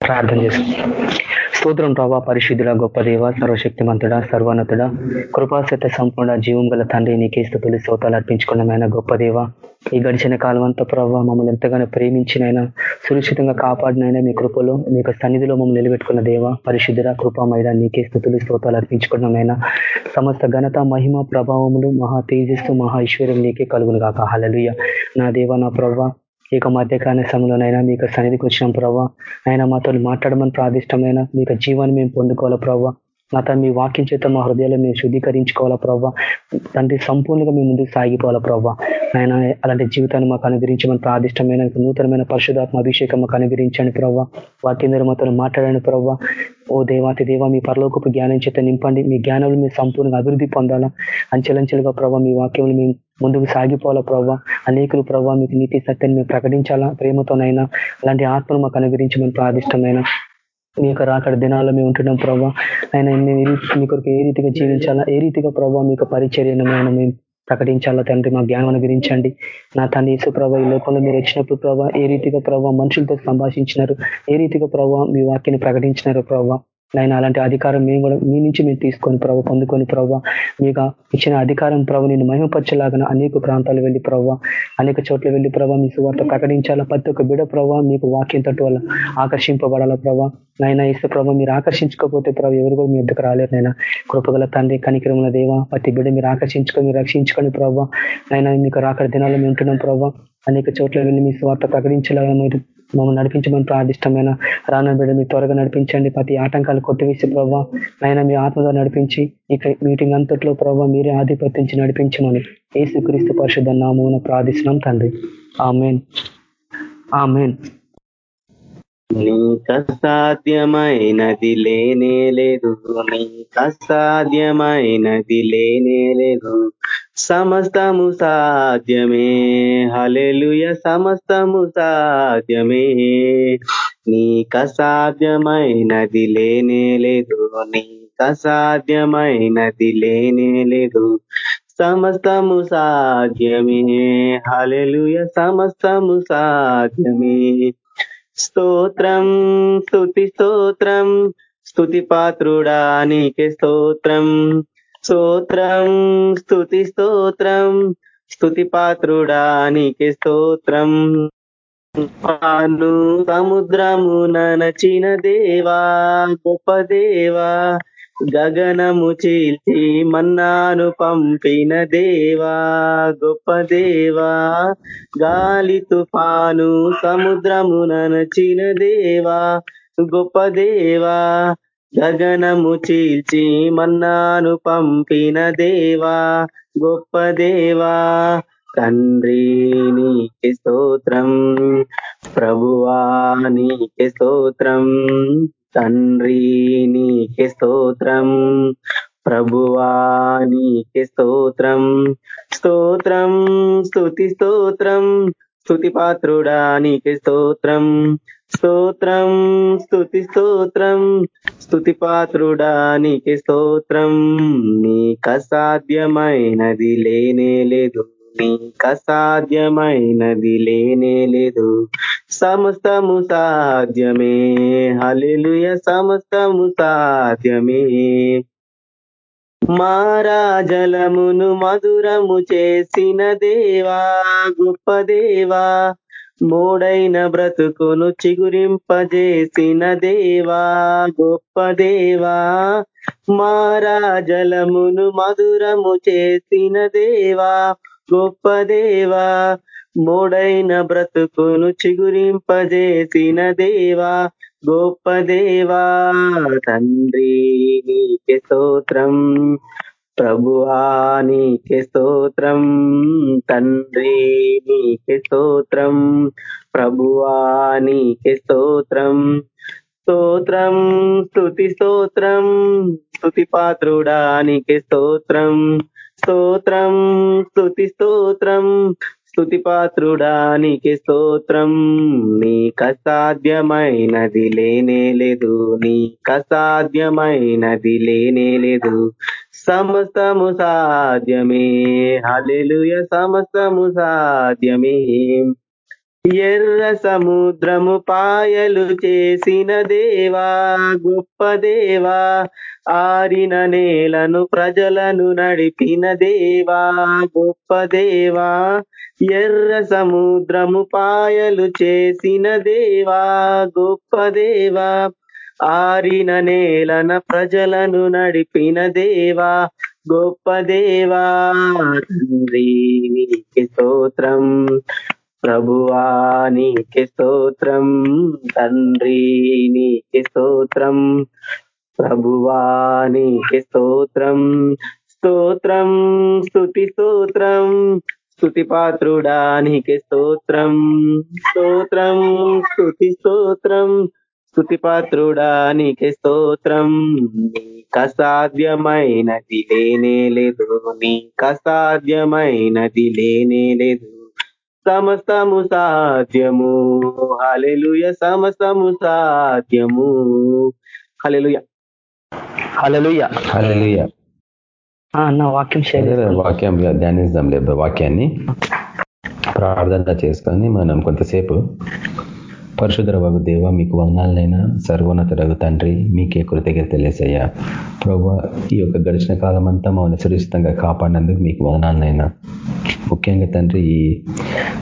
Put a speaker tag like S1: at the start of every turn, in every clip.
S1: ప్రార్థన చేస్తాం. స్తోత్రం ప్రభా పరిశుద్ధుడ గొప్ప దేవ సర్వశక్తిమంతుడ సర్వోన్నతుడ. కృపాసత సంపూర్ణ జీవం గల తండ్రి నీకే స్థుతులు స్తోతాలు అర్పించుకున్నమైన గొప్ప దేవ ఈ గడిచిన కాలం అంతా ప్రభావ మమ్మల్ని ఎంతగానో ప్రేమించినైనా సురక్షితంగా కాపాడినైనా మీ కృపలో మీ సన్నిధిలో మమ్మల్ని నిలబెట్టుకున్న దేవ పరిశుద్ధుడ కృపామైన నీకే స్థుతులు శ్రోతాలు అర్పించుకున్నమైన సమస్త ఘనత మహిమ ప్రభావములు మహా తేజస్సు మహా ఐశ్వర్యం నీకే కలుగును కాక హలలుయ నా దేవ నా ప్రభావ ఈ యొక్క మధ్యకాల సమయంలోనైనా మీకు సన్నిధికి వచ్చిన ప్రభావ ఆయన మాతో మాట్లాడమని ప్రాదిష్టమైన మీకు జీవాన్ని మేము పొందుకోవాలి ప్రభావ నా తను మీ వాక్యం చేత మా హృదయాలు మేము శుద్ధీకరించుకోవాలా ప్రభావ తండ్రి సంపూర్ణంగా మేము ముందుకు సాగిపోవాలా ప్రభావ ఆయన అలాంటి జీవితాన్ని మాకు అనుగ్రహించమని ప్రాదిష్టమైన నూతనమైన పరిశుధాత్మ అభిషేకం మాకు అనుగ్రహించండి ప్రభావ వాక్యం మాతో మాట్లాడండి ప్రభావ ఓ దేవాతి దేవ మీ పరలోకపు జ్ఞానం చేత నింపండి. మీ జ్ఞానంలో మీరు సంపూర్ణంగా అభివృద్ధి పొందాలా. అంచెలంచెలుగా ప్రభావ మీ వాక్యం మేము ముందుకు సాగిపోవాలా ప్రభావ అనేకులు ప్రభావ మీకు నీతి సత్యాన్ని మేము ప్రకటించాలా ప్రేమతోనైనా అలాంటి ఆత్మలు మాకు అనుగ్రహించమని ప్రాదిష్టమైన మీ యొక్క రాకడ దినాల్లో మేము ఉంటున్నాం ప్రభావ ఆయన మేము మీ కొరకు ఏ రీతిగా జీవించాలా ఏ రీతిగా ప్రభావ మీకు పరిచర్యను మేము ప్రకటించాలా తండ్రి మా జ్ఞానం అనుగ్రహించండి నా తండ్రి యేసు ప్రభావ ఈ లోకంలో మీరు వచ్చినప్పుడు ప్రభావ ఏ రీతిగా ప్రభావ మనుషులతో సంభాషించినారు ఏ రీతిగా ప్రభావ మీ వాక్యని ప్రకటించినారు ప్రభావ నాయన అలాంటి అధికారం మేము కూడా మీ నుంచి మీరు తీసుకొని ప్రభావ పొందుకొని ప్రభావ మీకు ఇచ్చిన అధికారం ప్రభావ నేను మహిమపరచలాగా అనేక ప్రాంతాలు వెళ్ళి ప్రభావ అనేక చోట్ల వెళ్ళి ప్రభావ మీ సువార్త ప్రకటించాలా? ప్రతి ఒక్క బిడ ప్రభావ మీకు వాక్యం తట్టు వల్ల ఆకర్షింపబడాలా ప్రభావ నైనా ఇస్తే ప్రభావ మీరు ఆకర్షించుకోకపోతే ప్రభావ ఎవరు కూడా మీ ఇద్దరు రాలేరు నైనా కృపగల తండ్రి కనికరముల దేవ ప్రతి బిడ మీరు ఆకర్షించుకొని మీరు రక్షించుకొని ప్రభావ నైనా మీకు రాకడ దినాల్లో మేము ఉంటున్నాం ప్రభావ అనేక చోట్ల వెళ్ళి మీ స్వార్థ ప్రకటించలాగా మీరు మమ్మల్ని నడిపించమని ప్రార్థిష్టమైన రాను బిడ్డ మీరు త్వరగా నడిపించండి. ప్రతి ఆటంకాలు కొట్టివేసి ప్రభావ ఆయన మీ ఆత్మగా నడిపించి ఇక మీటింగ్ అంతట్లో ప్రభావ మీరే ఆధిపత్యించి నడిపించమని ఏసు క్రీస్తు పరిశుద్ధ నామూన ప్రార్థిస్తున్నాం తండ్రి. ఆమెన్. ఆమెన్.
S2: నీకు సాధ్యమైనది లేనే లేదు. నీకు అసాధ్యమైనది లేనే లేదు. సమస్తము సాధ్యమే. హలెలుయ సమస్తము సాధ్యమే. నీకు అసాధ్యమైనది లేనే లేదు. నీకు అసాధ్యమైనది లేనే లేదు. సమస్తము సాధ్యమే. హలెలుయ సమస్తము సాధ్యమే. స్తోత్రం స్తుతి స్తోత్రం. స్తుతి పాత్రుడా నీకే స్తోత్రం. స్తోత్రం స్థుతి స్తోత్రం స్థుతి పాత్రుడా నీకే స్తోత్రం. పాను సముద్రము నచిన దేవా గొప్ప దేవా గగనము చీల్చి మన్నాను పంపిన దేవా గొప్ప దేవా గాలి తుఫాను సముద్రము నచిన దేవా గొప్ప దేవా గగనము చీల్చి మన్నాను పంపిన దేవా గొప్ప దేవా. తండ్రి నీకే స్తోత్రం ప్రభువా నీకే స్తోత్రం తండ్రి నీకే స్తోత్రం ప్రభువా నీకే స్తోత్రం. స్తోత్రం స్తుతి స్తోత్రం స్తుతి పాత్రుడా నీకే స్తోత్రం. స్తోత్రం స్తుతి స్తోత్రం స్తుతి పాత్రుడా నీకే స్తోత్రం. నీకసాధ్యమైనది లేనే లేదు నీకసాధ్యమైనది లేనే లేదు. సమస్తము సాధ్యమే హలిలుయ సమస్తము సాధ్యమే. మారాజలమును మధురము చేసిన దేవా గొప్ప దేవా మూడైన బ్రతుకును చిగురింపజేసిన దేవా గొప్ప దేవా. మారాజలమును మధురము చేసిన దేవా గొప్ప దేవా. మూడైన బ్రతుకును చిగురింపజేసిన దేవా గొప్ప దేవా. తండ్రి నీకే స్తోత్రం. ప్రభువా నీకే స్తోత్రం తండ్రి నీకే స్తోత్రం ప్రభువా నీకే స్తోత్రం. స్తోత్రం స్తుతి స్తోత్రం స్తుతి పాత్రుడా నీకే స్తోత్రం. స్తోత్రం స్తుతి స్తోత్రం స్తుతి పాత్రుడా నీకే స్తోత్రం లేనే లేదు. నీకసాధ్యమైనది లేనే లేదు. సమస్తము సాధ్యమే. హలెలుయ సమస్తము సాధ్యమే. ఎర్ర సముద్రము పాయలు చేసిన దేవా గొప్ప దేవా ఆరిన నేలను ప్రజలను నడిపిన దేవా గొప్ప దేవా. ఎర్ర సముద్రము పాయలు చేసిన దేవా గొప్ప దేవా. ఆరిన నేలన ప్రజలను నడిపిన దేవా గొప్ప దేవా. తండ్రి స్తోత్రం. ప్రభువానికి స్తోత్రం. తండ్రి నీకి స్తోత్రం. ప్రభువానికి స్తోత్రం. స్తోత్రం స్థుతి స్తోత్రం. స్థుతి పాత్రుడా స్తోత్రం. స్తోత్రం స్థుతి స్తోత్రం. స్థుతి పాత్రుడా నీకే స్తోత్రం. నీకు లేనే లేదు. నీకు లేనే లేదు. సమస్తము సాధ్యము. హలెలుయ సమస్తము సాధ్యము. Hallelujah
S1: hallelujah.
S3: హల్లెలూయా.
S1: ఆ, అన్న వాక్యం
S3: వాక్యం ధ్యానిద్దాం లేదు వాక్యాన్ని. ప్రార్థన చేసుకొని మనం కొంతసేపు పరిశుధర బాబు దేవ మీకు వందనాలనైనా రఘు తండ్రి మీకే కృతజ్ఞత తెలియసయ్యా ప్రభు ఈ యొక్క గడిచిన కాలం అంతా మమ్మల్ని సురక్షితంగా కాపాడినందుకు మీకు వదనాలనైనా. ముఖ్యంగా తండ్రి ఈ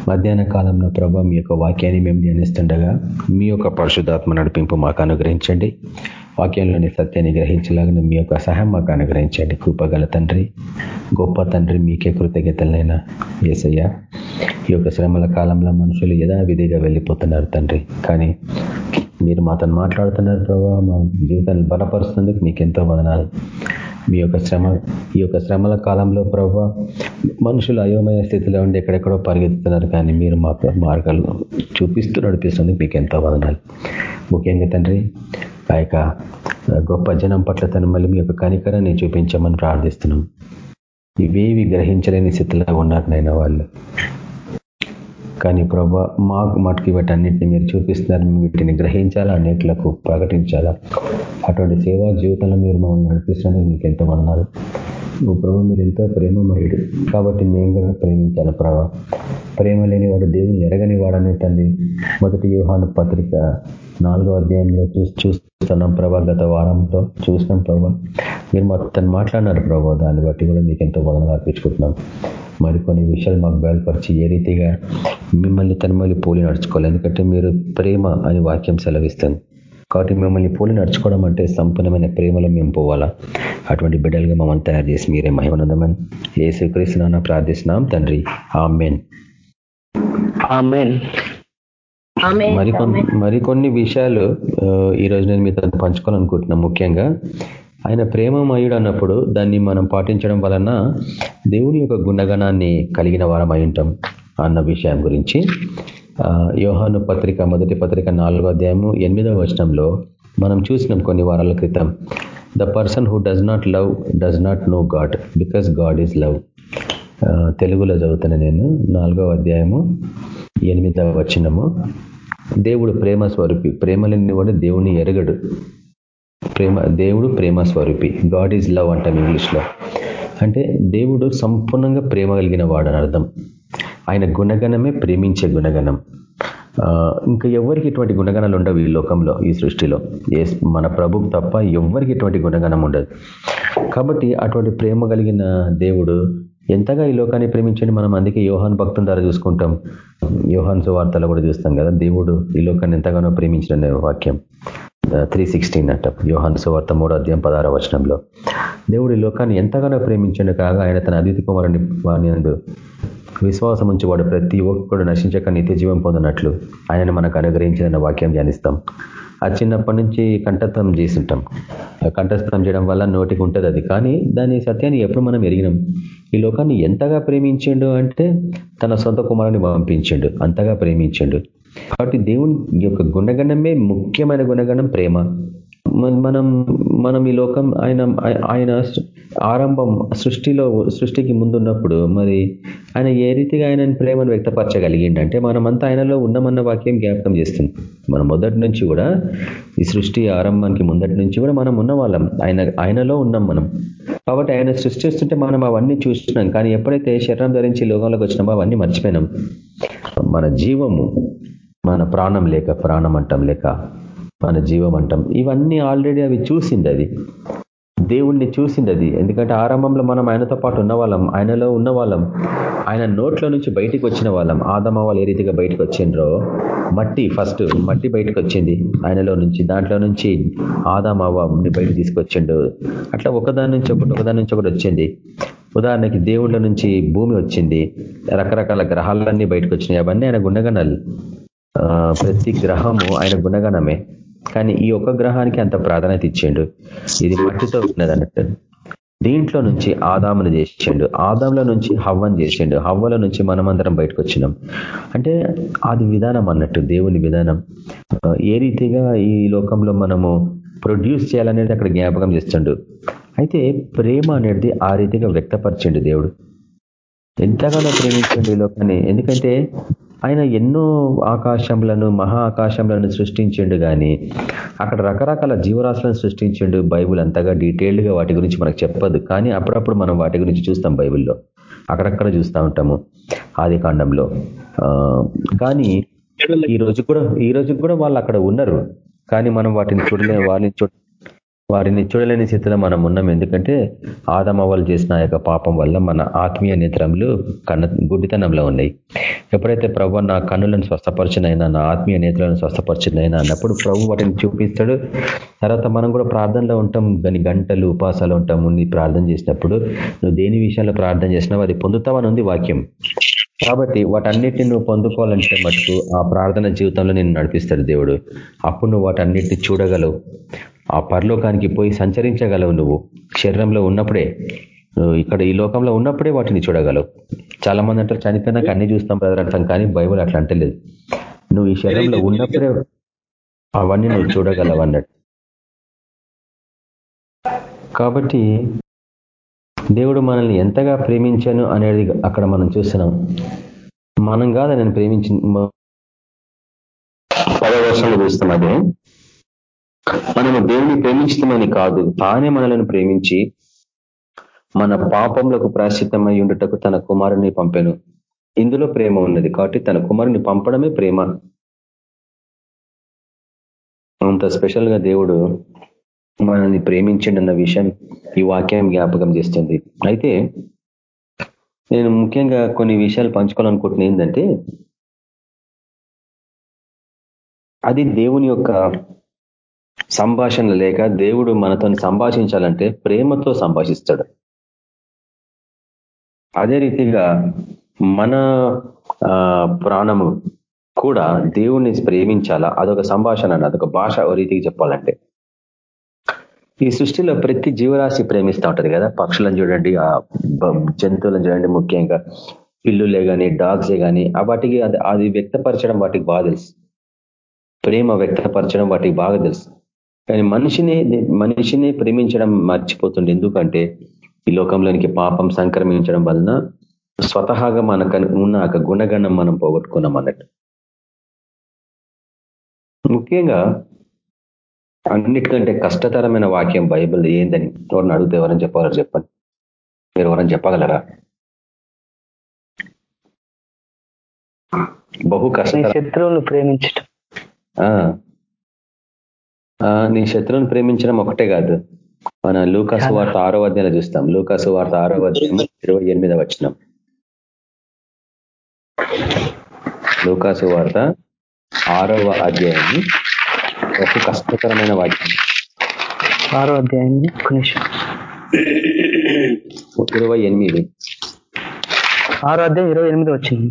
S3: మధ్యాహ్న కాలంలో ప్రభా మీ యొక్క వాక్యాన్ని మేము ధ్యానిస్తుండగా మీ యొక్క పరిశుద్ధాత్మ నడిపింపు మాకు అనుగ్రహించండి. వాక్యంలోని సత్యాన్ని గ్రహించలాగిన మీ యొక్క సహాయం మాకు అనుగ్రహించండి. కృపగల తండ్రి గొప్ప తండ్రి మీకే కృతజ్ఞతలైనా ఏసయ్య. ఈ యొక్క శ్రమల కాలంలో మనుషులు యథావిధిగా వెళ్ళిపోతున్నారు తండ్రి. కానీ మీరు మాతో మాట్లాడుతున్నారు ప్రభావ మా జీవితాన్ని బలపరుస్తున్నందుకు మీకు ఎంతో వదనాలు. మీ యొక్క శ్రమ ఈ యొక్క శ్రమల కాలంలో ప్రభావ మనుషులు అయోమయ స్థితిలో ఉండి ఎక్కడెక్కడో పరిగెత్తుతున్నారు కానీ మీరు మాకు మార్గాలు చూపిస్తూ నడిపిస్తుంది మీకు ఎంతో వదనాలు. ముఖ్యంగా తండ్రి ఆ యొక్క గొప్ప జనం పట్ల తను మళ్ళీ మీ యొక్క కనికరాన్ని చూపించమని ప్రార్థిస్తున్నాం. ఇవేవి గ్రహించలేని స్థితిలో ఉన్నారు నాయన వాళ్ళు. కానీ ప్రభా మాకు మటుకు వీటన్నిటిని మీరు చూపిస్తున్నారు వీటిని గ్రహించాలా అనేకులకు ప్రకటించాలా? అటువంటి సేవా జీవితంలో మీరు మమ్మల్ని నడిపిస్తున్నందుకు మీకు ఎంతో అన్నారు నువ్వు ప్రభు మీరు ఎంతో ప్రేమమయుడు? కాబట్టి మేము కూడా ప్రేమించాలి ప్రభా. ప్రేమ లేని వాడు దేవుని ఎరగని వాడనే తండ్రి. మొదటి వ్యూహాను పత్రిక నాలుగో అధ్యాయంలో చూసి చూస్తున్నాం ప్రభా గత వారంతో. చూసినాం ప్రభా. మీరు తను మాట్లాడినారు ప్రభా దాన్ని బట్టి కూడా మీకు ఎంతో వదనలు అర్పించుకుంటున్నాం. మరికొన్ని విషయాలు మాకు బయలుపరిచి ఏ రీతిగా మిమ్మల్ని తన మళ్ళీ పోలి నడుచుకోవాలి. ఎందుకంటే మీరు ప్రేమ అని వాక్యం సెలవిస్తుంది. కాబట్టి మిమ్మల్ని పోలి నడుచుకోవడం అంటే సంపూర్ణమైన ప్రేమలో మేము పోవాలా? అటువంటి బిడ్డలుగా మమ్మల్ని తయారు చేసి మీరే మహిమనందమని. ఏ స్వీకరిస్తున్నానో ప్రార్థిస్తున్నాం తండ్రి. ఆమెన్.
S1: ఆమెన్.
S3: మరికొన్ని మరికొన్ని విషయాలు ఈరోజు నేను మీతో పంచుకోవాలనుకుంటున్నాను ముఖ్యంగా. ఆయన ప్రేమమయుడు అన్నప్పుడు దాన్ని మనం పాటించడం వలన దేవుని యొక్క గుణగణాన్ని కలిగిన వారం అయి ఉంటాం అన్న విషయం గురించి. యోహాను పత్రిక మొదటి పత్రిక నాలుగో అధ్యాయము ఎనిమిదవ వచనంలో మనం చూసినాం కొన్ని వారాల క్రితం. The person who does not love does not know God because God is love తెలుగులో చదువుతాను నేను. నాలుగవ అధ్యాయము ఎనిమిదవ వచనము. దేవుడు ప్రేమ స్వరూపి. ప్రేమ లేని దేవుని ఎరగడు. ప్రేమ దేవుడు ప్రేమ స్వరూపి. గాడ్ ఈజ్ లవ్ అంటాం ఇంగ్లీష్లో అంటే దేవుడు సంపూర్ణంగా ప్రేమ కలిగిన వాడు అని అర్థం. ఆయన గుణగణమే ప్రేమించే గుణగణం. ఇంకా ఎవరికి ఇటువంటి గుణగణాలు ఉండవు ఈ లోకంలో ఈ సృష్టిలో? ఏ మన ప్రభుకు తప్ప ఎవరికి ఇటువంటి గుణగణం ఉండదు. కాబట్టి అటువంటి ప్రేమ కలిగిన దేవుడు ఎంతగా ఈ లోకాన్ని ప్రేమించండి మనం? అందుకే యోహాన్ భక్తుల ద్వారా చూసుకుంటాం. యోహాన్ సువార్తలో కూడా చూస్తాం కదా దేవుడు ఈ లోకాన్ని ఎంతగానో ప్రేమించిన వాక్యం. త్రీ సిక్స్టీన్ అంట యోహాన్ సువార్త మూడో అధ్యాయం పదార వచనంలో. దేవుడు ఈ లోకాన్ని ఎంతగానో ప్రేమించండు కాగా ఆయన తన అదితి కుమారుని వాణి విశ్వాసం ఉంచి వాడు ప్రతి ఒక్కడు నశించక నిత్య జీవం పొందినట్లు ఆయనను మనకు అనుగ్రహించిన వాక్యం ధ్యానిస్తాం. ఆ చిన్నప్పటి నుంచి కంఠస్థం చేసింటాం కంఠస్థం చేయడం వల్ల నోటికి ఉంటుంది అది. కానీ దాని సత్యాన్ని ఎప్పుడు మనం ఎరిగినాం? ఈ లోకాన్ని ఎంతగా ప్రేమించిండు అంటే తన సొంత కుమారుని పంపించిండు. అంతగా ప్రేమించిండు. కాబట్టి దేవుని యొక్క గుణగణమే ముఖ్యమైన గుణగణం ప్రేమ. మనం మనం ఈ లోకం ఆయన ఆయన ఆరంభం సృష్టిలో సృష్టికి ముందున్నప్పుడు మరి ఆయన ఏ రీతిగా ఆయన ప్రేమను వ్యక్తపరచగలిగిండంటే మనమంతా ఆయనలో ఉన్నామన్న వాక్యం జ్ఞాపకం చేస్తుంది. మనం మొదటి నుంచి కూడా ఈ సృష్టి ఆరంభానికి ముందటి నుంచి కూడా మనం ఉన్న వాళ్ళం ఆయన ఆయనలో ఉన్నాం మనం. కాబట్టి ఆయన సృష్టిస్తుంటే మనం అవన్నీ చూస్తున్నాం. కానీ ఎప్పుడైతే శరీరం ధరించి లోకంలోకి వచ్చినామో అవన్నీ మర్చిపోయినాం. మన జీవము మన ప్రాణం లేక ప్రాణం అంటాం లేక మన జీవం అంటాం. ఇవన్నీ ఆల్రెడీ అవి చూసింది అది. దేవుణ్ణి చూసింది అది. ఎందుకంటే ఆరంభంలో మనం ఆయనతో పాటు ఉన్నవాళ్ళం ఆయనలో ఉన్నవాళ్ళం. ఆయన నోట్లో నుంచి బయటికి వచ్చిన వాళ్ళం. ఆదమ వాళ్ళు ఏ రీతిగా బయటకు వచ్చిండ్రో మట్టి ఫస్ట్ మట్టి బయటకు వచ్చింది ఆయనలో నుంచి. దాంట్లో నుంచి ఆదామవ్వని బయట తీసుకొచ్చిండు. అట్లా ఒకదాని నుంచి ఒకటి ఒకదాని నుంచి ఒకటి వచ్చింది. ఉదాహరణకి దేవుళ్ళ నుంచి భూమి వచ్చింది. రకరకాల గ్రహాలన్నీ బయటకు వచ్చినాయి. అవన్నీ ఆయన గుణగణాలు. ప్రతి గ్రహము ఆయన గుణగణమే. కానీ ఈ ఒక్క గ్రహానికి అంత ప్రాధాన్యత ఇచ్చిండు ఇది మట్టితో ఉన్నది అన్నట్టు. దీంట్లో నుంచి ఆదామును చేసిండు ఆదాంలో నుంచి హవ్వను చేసిండు హవ్వల నుంచి మనమందరం బయటకు వచ్చినాం అంటే అది విధానం అన్నట్టు దేవుని విధానం. ఏ రీతిగా ఈ లోకంలో మనము ప్రొడ్యూస్ చేయాలనేది అక్కడ జ్ఞాపకం చేస్తుండు. అయితే ప్రేమ అనేది ఆ రీతిగా వ్యక్తపరిచిండు దేవుడు. ఎంతగానో ప్రేమించండి ఈ లోకాన్ని. ఎందుకంటే ఆయన ఎన్నో ఆకాశంలను మహా ఆకాశంలను సృష్టించిండు కానీ అక్కడ రకరకాల జీవరాశులను సృష్టించిండు బైబుల్ అంతగా డీటెయిల్డ్గా వాటి గురించి మనకు చెప్పదు. కానీ అప్పుడప్పుడు మనం వాటి గురించి చూస్తాం బైబిల్లో. అక్కడక్కడ చూస్తూ ఉంటాము ఆది కాండంలో. కానీ ఈ రోజు కూడా ఈ రోజు కూడా వాళ్ళు అక్కడ ఉన్నారు కానీ మనం వాటిని చూడలే వాళ్ళని చూడ వారిని చూడలేని స్థితిలో మనం ఉన్నాం. ఎందుకంటే ఆదమవాళ్ళు చేసిన యొక్క పాపం వల్ల మన ఆత్మీయ నేత్రములు కన్న గుడ్డితనంలో ఉన్నాయి. ఎప్పుడైతే ప్రభు నా కన్నులను స్వస్థపరిచినైనా నా ఆత్మీయ నేత్రాలను స్వస్థపరిచినైనా అన్నప్పుడు ప్రభు వాటిని చూపిస్తాడు. తర్వాత మనం కూడా ప్రార్థనలో ఉంటాం. దాని గంటలు ఉపాసాలు ఉంటాము నీ ప్రార్థన చేసినప్పుడు నువ్వు దేని విషయంలో ప్రార్థన చేసినావు అది పొందుతావని ఉంది వాక్యం. కాబట్టి వాటన్నిటిని నువ్వు పొందుకోవాలంటే మటుకు ఆ ప్రార్థన జీవితంలో నేను నడిపిస్తాడు దేవుడు. అప్పుడు నువ్వు వాటన్నిటిని చూడగలవు. ఆ పరలోకానికి పోయి సంచరించగలవు నువ్వు. శరీరంలో ఉన్నప్పుడే ఇక్కడ ఈ లోకంలో ఉన్నప్పుడే వాటిని చూడగలవు. చాలా మంది అంటారు చనిపోయినాక అన్ని చూస్తాం బ్రదర్ అంటాం కానీ బైబుల్ అట్లా అంటలేదు నువ్వు ఈ శరీరంలో ఉన్నప్పుడే అవన్నీ నువ్వు చూడగలవు అన్నట్టు. కాబట్టి దేవుడు మనల్ని ఎంతగా ప్రేమించాను అనేది అక్కడ మనం చూస్తున్నాం. మనం కాదు నేను ప్రేమించి పదవ వర్షంలో చూస్తున్నది మనము దేవుని ప్రేమించమని కాదు తానే మనలను ప్రేమించి మన పాపంలకు ప్రాశ్చితమై ఉండుటకు తన కుమారుని పంపాను. ఇందులో ప్రేమ ఉన్నది కాబట్టి తన కుమారుని పంపడమే ప్రేమ. అంత స్పెషల్గా దేవుడు మనల్ని ప్రేమించండి విషయం ఈ వాక్యం జ్ఞాపకం చేస్తుంది. అయితే నేను ముఖ్యంగా కొన్ని విషయాలు పంచుకోవాలనుకుంటున్నా ఏంటంటే అది దేవుని యొక్క సంభాషణ లేక దేవుడు మనతో సంభాషించాలంటే ప్రేమతో సంభాషిస్తాడు. అదే రీతిగా మన ప్రాణము కూడా దేవుణ్ణి ప్రేమించాలా? అదొక సంభాషణ అదొక భాష ఓ రీతికి చెప్పాలంటే. ఈ సృష్టిలో ప్రతి జీవరాశి ప్రేమిస్తూ ఉంటది కదా? పక్షులను చూడండి ఆ జంతువులను చూడండి ముఖ్యంగా. పిల్లులే కానీ డాగ్సే కానీ వాటికి అది అది వ్యక్తపరచడం వాటికి బాగా తెలుసు. ప్రేమ వ్యక్తపరచడం వాటికి బాగా తెలుసు. కానీ మనిషిని మనిషిని ప్రేమించడం మర్చిపోతుంది ఎందుకంటే ఈ లోకంలోనికి పాపం సంక్రమించడం వలన స్వతహాగా మనకు ఉన్న ఒక గుణగణం మనం పోగొట్టుకున్నాం అన్నట్టు. ముఖ్యంగా అన్నిటికంటే కష్టతరమైన వాక్యం బైబిల్ ఏందని ఎవరిని అడిగితే ఎవరైనా చెప్పగలరు చెప్పండి? మీరు ఎవరైనా చెప్పగలరా? బహు కష్ట
S1: శత్రువులు ప్రేమించటం.
S3: నీ శత్రువుని ప్రేమించడం ఒకటే కాదు. మన లూకాసు వార్త ఆరో అధ్యాయంలో చూస్తాం. లూకాసు వార్త ఆరో అధ్యాయం ఇరవై ఎనిమిది వచ్చినాం లూకాసు వార్త ఆరవ అధ్యాయాన్ని ఒక కష్టకరమైన వాక్యం.
S1: ఆరో అధ్యాయం
S3: ఇరవై ఎనిమిది.
S1: ఆరో అధ్యాయం ఇరవై ఎనిమిది వచ్చింది.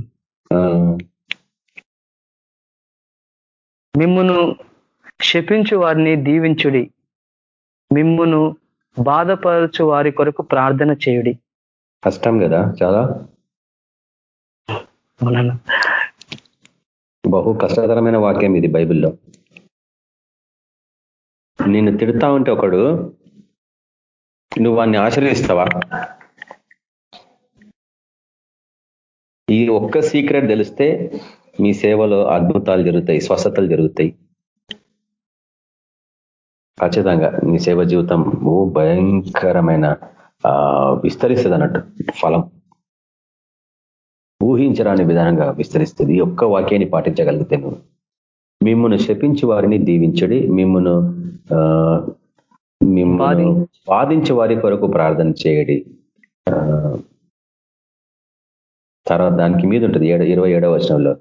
S1: మిమ్మును శపించు వారిని దీవించుడి. మిమ్మును బాధపరచు వారి కొరకు ప్రార్థన చేయుడి.
S3: కష్టం కదా చాలా? బహు కష్టతరమైన వాక్యం ఇది బైబిల్లో. నిన్ను తిడతా ఉంటే ఒకడు నువ్వు వాడిని ఆశ్రయిస్తావా ఈ ఒక్క సీక్రెట్ తెలిస్తే మీ సేవలో అద్భుతాలు జరుగుతాయి స్వస్థతలు జరుగుతాయి. ఖచ్చితంగా మీ సేవ జీవితం భయంకరమైన విస్తరిస్తుంది అన్నట్టు ఫలం. ఊహించరాని విధానంగా విస్తరిస్తుంది. ఈ ఒక్క వాక్యాన్ని పాటించగలిగితే నువ్వు. మిమ్మల్ని శపించి వారిని దీవించడి మిమ్మను ఆ, మిమ్మల్ని
S1: బాధించు.
S3: వారి కొరకు ప్రార్థన చేయడి. తర్వాత దానికి మీద ఉంటుంది ఏడు ఇరవై ఏడవ వచనంలో.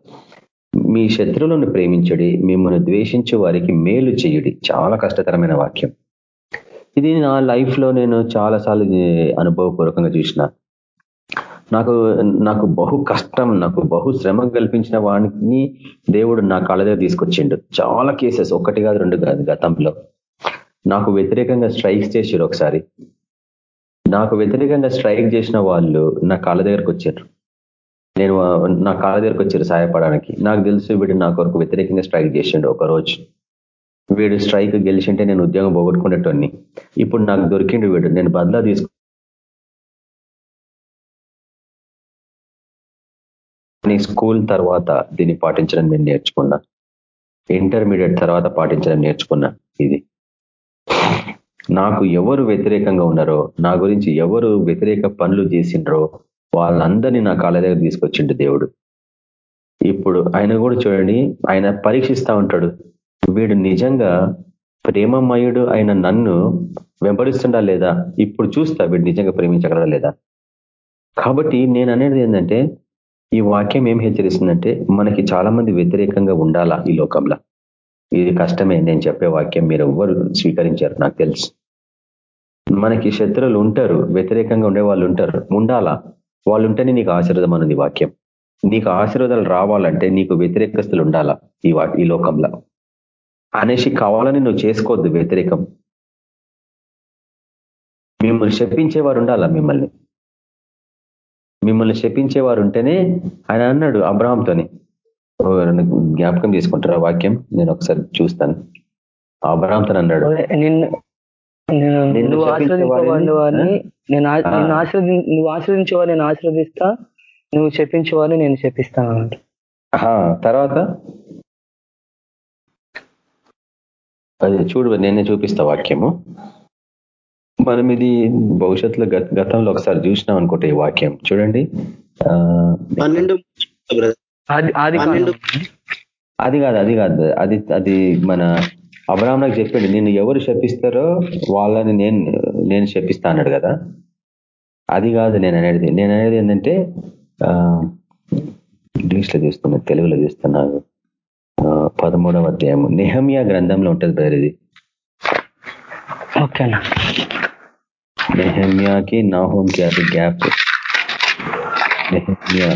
S3: మీ శత్రువులను ప్రేమించడి మిమ్మల్ని ద్వేషించే వారికి మేలు చేయుడి. చాలా కష్టతరమైన వాక్యం. ఇది నా లైఫ్లో నేను చాలాసార్లు అనుభవపూర్వకంగా చూసిన. నాకు నాకు బహు కష్టం నాకు బహు శ్రమ కల్పించిన వాడిని దేవుడు నా కాళ్ళ దగ్గర తీసుకొచ్చిండు. చాలా కేసెస్ ఒకటి కాదు రెండు కాదు గతంలో. నాకు వ్యతిరేకంగా స్ట్రైక్స్ చేసారు ఒకసారి. నాకు వ్యతిరేకంగా స్ట్రైక్ చేసిన వాళ్ళు నా కాళ్ళ దగ్గరకు వచ్చారు. నేను నా కాళ్ళ దగ్గరకు వచ్చారు సహాయపడడానికి నాకు తెలుసు వీడు నా కొరకు వ్యతిరేకంగా స్ట్రైక్ చేసిండు ఒక రోజు వీడు స్ట్రైక్ గెలిచింటే నేను ఉద్యోగం పోగొట్టుకునేటోని ఇప్పుడు నాకు దొరికిండు వీడు. నేను బదులా తీసుకు నీ స్కూల్ తర్వాత దీన్ని పాటించడం నేను నేర్చుకున్నా. ఇంటర్మీడియట్ తర్వాత పాటించడం నేర్చుకున్నా ఇది. నాకు ఎవరు వ్యతిరేకంగా ఉన్నారో నా గురించి ఎవరు వ్యతిరేక పనులు చేసిండ్రో వాళ్ళందరినీ నా కాళ్ళ దగ్గర తీసుకొచ్చిండు దేవుడు. ఇప్పుడు ఆయన కూడా చూడండి ఆయన పరీక్షిస్తూ ఉంటాడు. వీడు నిజంగా ప్రేమమయుడు అయిన నన్ను వెంబడిస్తుండా లేదా? ఇప్పుడు చూస్తా వీడు నిజంగా ప్రేమించగలరా లేదా? కాబట్టి నేను అనేది ఏంటంటే ఈ వాక్యం ఏం హెచ్చరిస్తుందంటే మనకి చాలా మంది వ్యతిరేకంగా ఉండాలా ఈ లోకంలో? ఇది కష్టమే నేను చెప్పే వాక్యం మీరు ఎవ్వరు స్వీకరించారు నాకు తెలుసు. మనకి శత్రువులు ఉంటారు వ్యతిరేకంగా ఉండే వాళ్ళు ఉంటారు ఉండాలా? వాళ్ళు ఉంటేనే నీకు ఆశీర్వదం అన్నది వాక్యం. నీకు ఆశీర్వాదాలు రావాలంటే నీకు వ్యతిరేకస్తులు ఉండాలా ఈ వా ఈ లోకంలో. అనేసి కావాలని నువ్వు చేసుకోవద్దు వ్యతిరేకం. మిమ్మల్ని శపించేవారు ఉండాలా మిమ్మల్ని? మిమ్మల్ని శపించేవారు ఉంటేనే ఆయన అన్నాడు అబ్రహాంతోని. జ్ఞాపకం చేసుకుంటారా వాక్యం? నేను ఒకసారి చూస్తాను. అబ్రహాంతో అన్నాడు.
S1: నిన్ను నువ్వు ఆశ్రదించేవాడిని
S3: వారిని,
S1: నేను ఆశ్రది నువ్వు ఆశ్రదించేవాడిని నేను ఆశ్రదిస్తా నువ్వు చెప్పించేవాడిని నేను చెప్పిస్తాను అన్నట్టు
S3: తర్వాత? అది చూడు నేనే చూపిస్తా వాక్యము. మనం ఇది భవిష్యత్తులో గత- గతంలో ఒకసారి చూసినాం అనుకుంటే ఈ వాక్యం. చూడండి. అది కాదు అది కాదు. అది అది మన అబ్రాహ్మ నాకు చెప్పండి నిన్ను ఎవరు శపిస్తారో వాళ్ళని నేను నేను శపిస్తా అన్నాడు కదా. అది కాదు నేను అనేది. నేను అనేది ఏంటంటే ఇంగ్లీష్లో చూస్తున్నా తెలుగులో చూస్తున్నాను పదమూడవ అధ్యాయము. నెహమియా గ్రంథంలో ఉంటుంది బ్రదర్ ఇది.
S1: ఓకేనా
S3: నెహమ్యాకి నాహోంకి అది గ్యాప్. నెహమ్యా?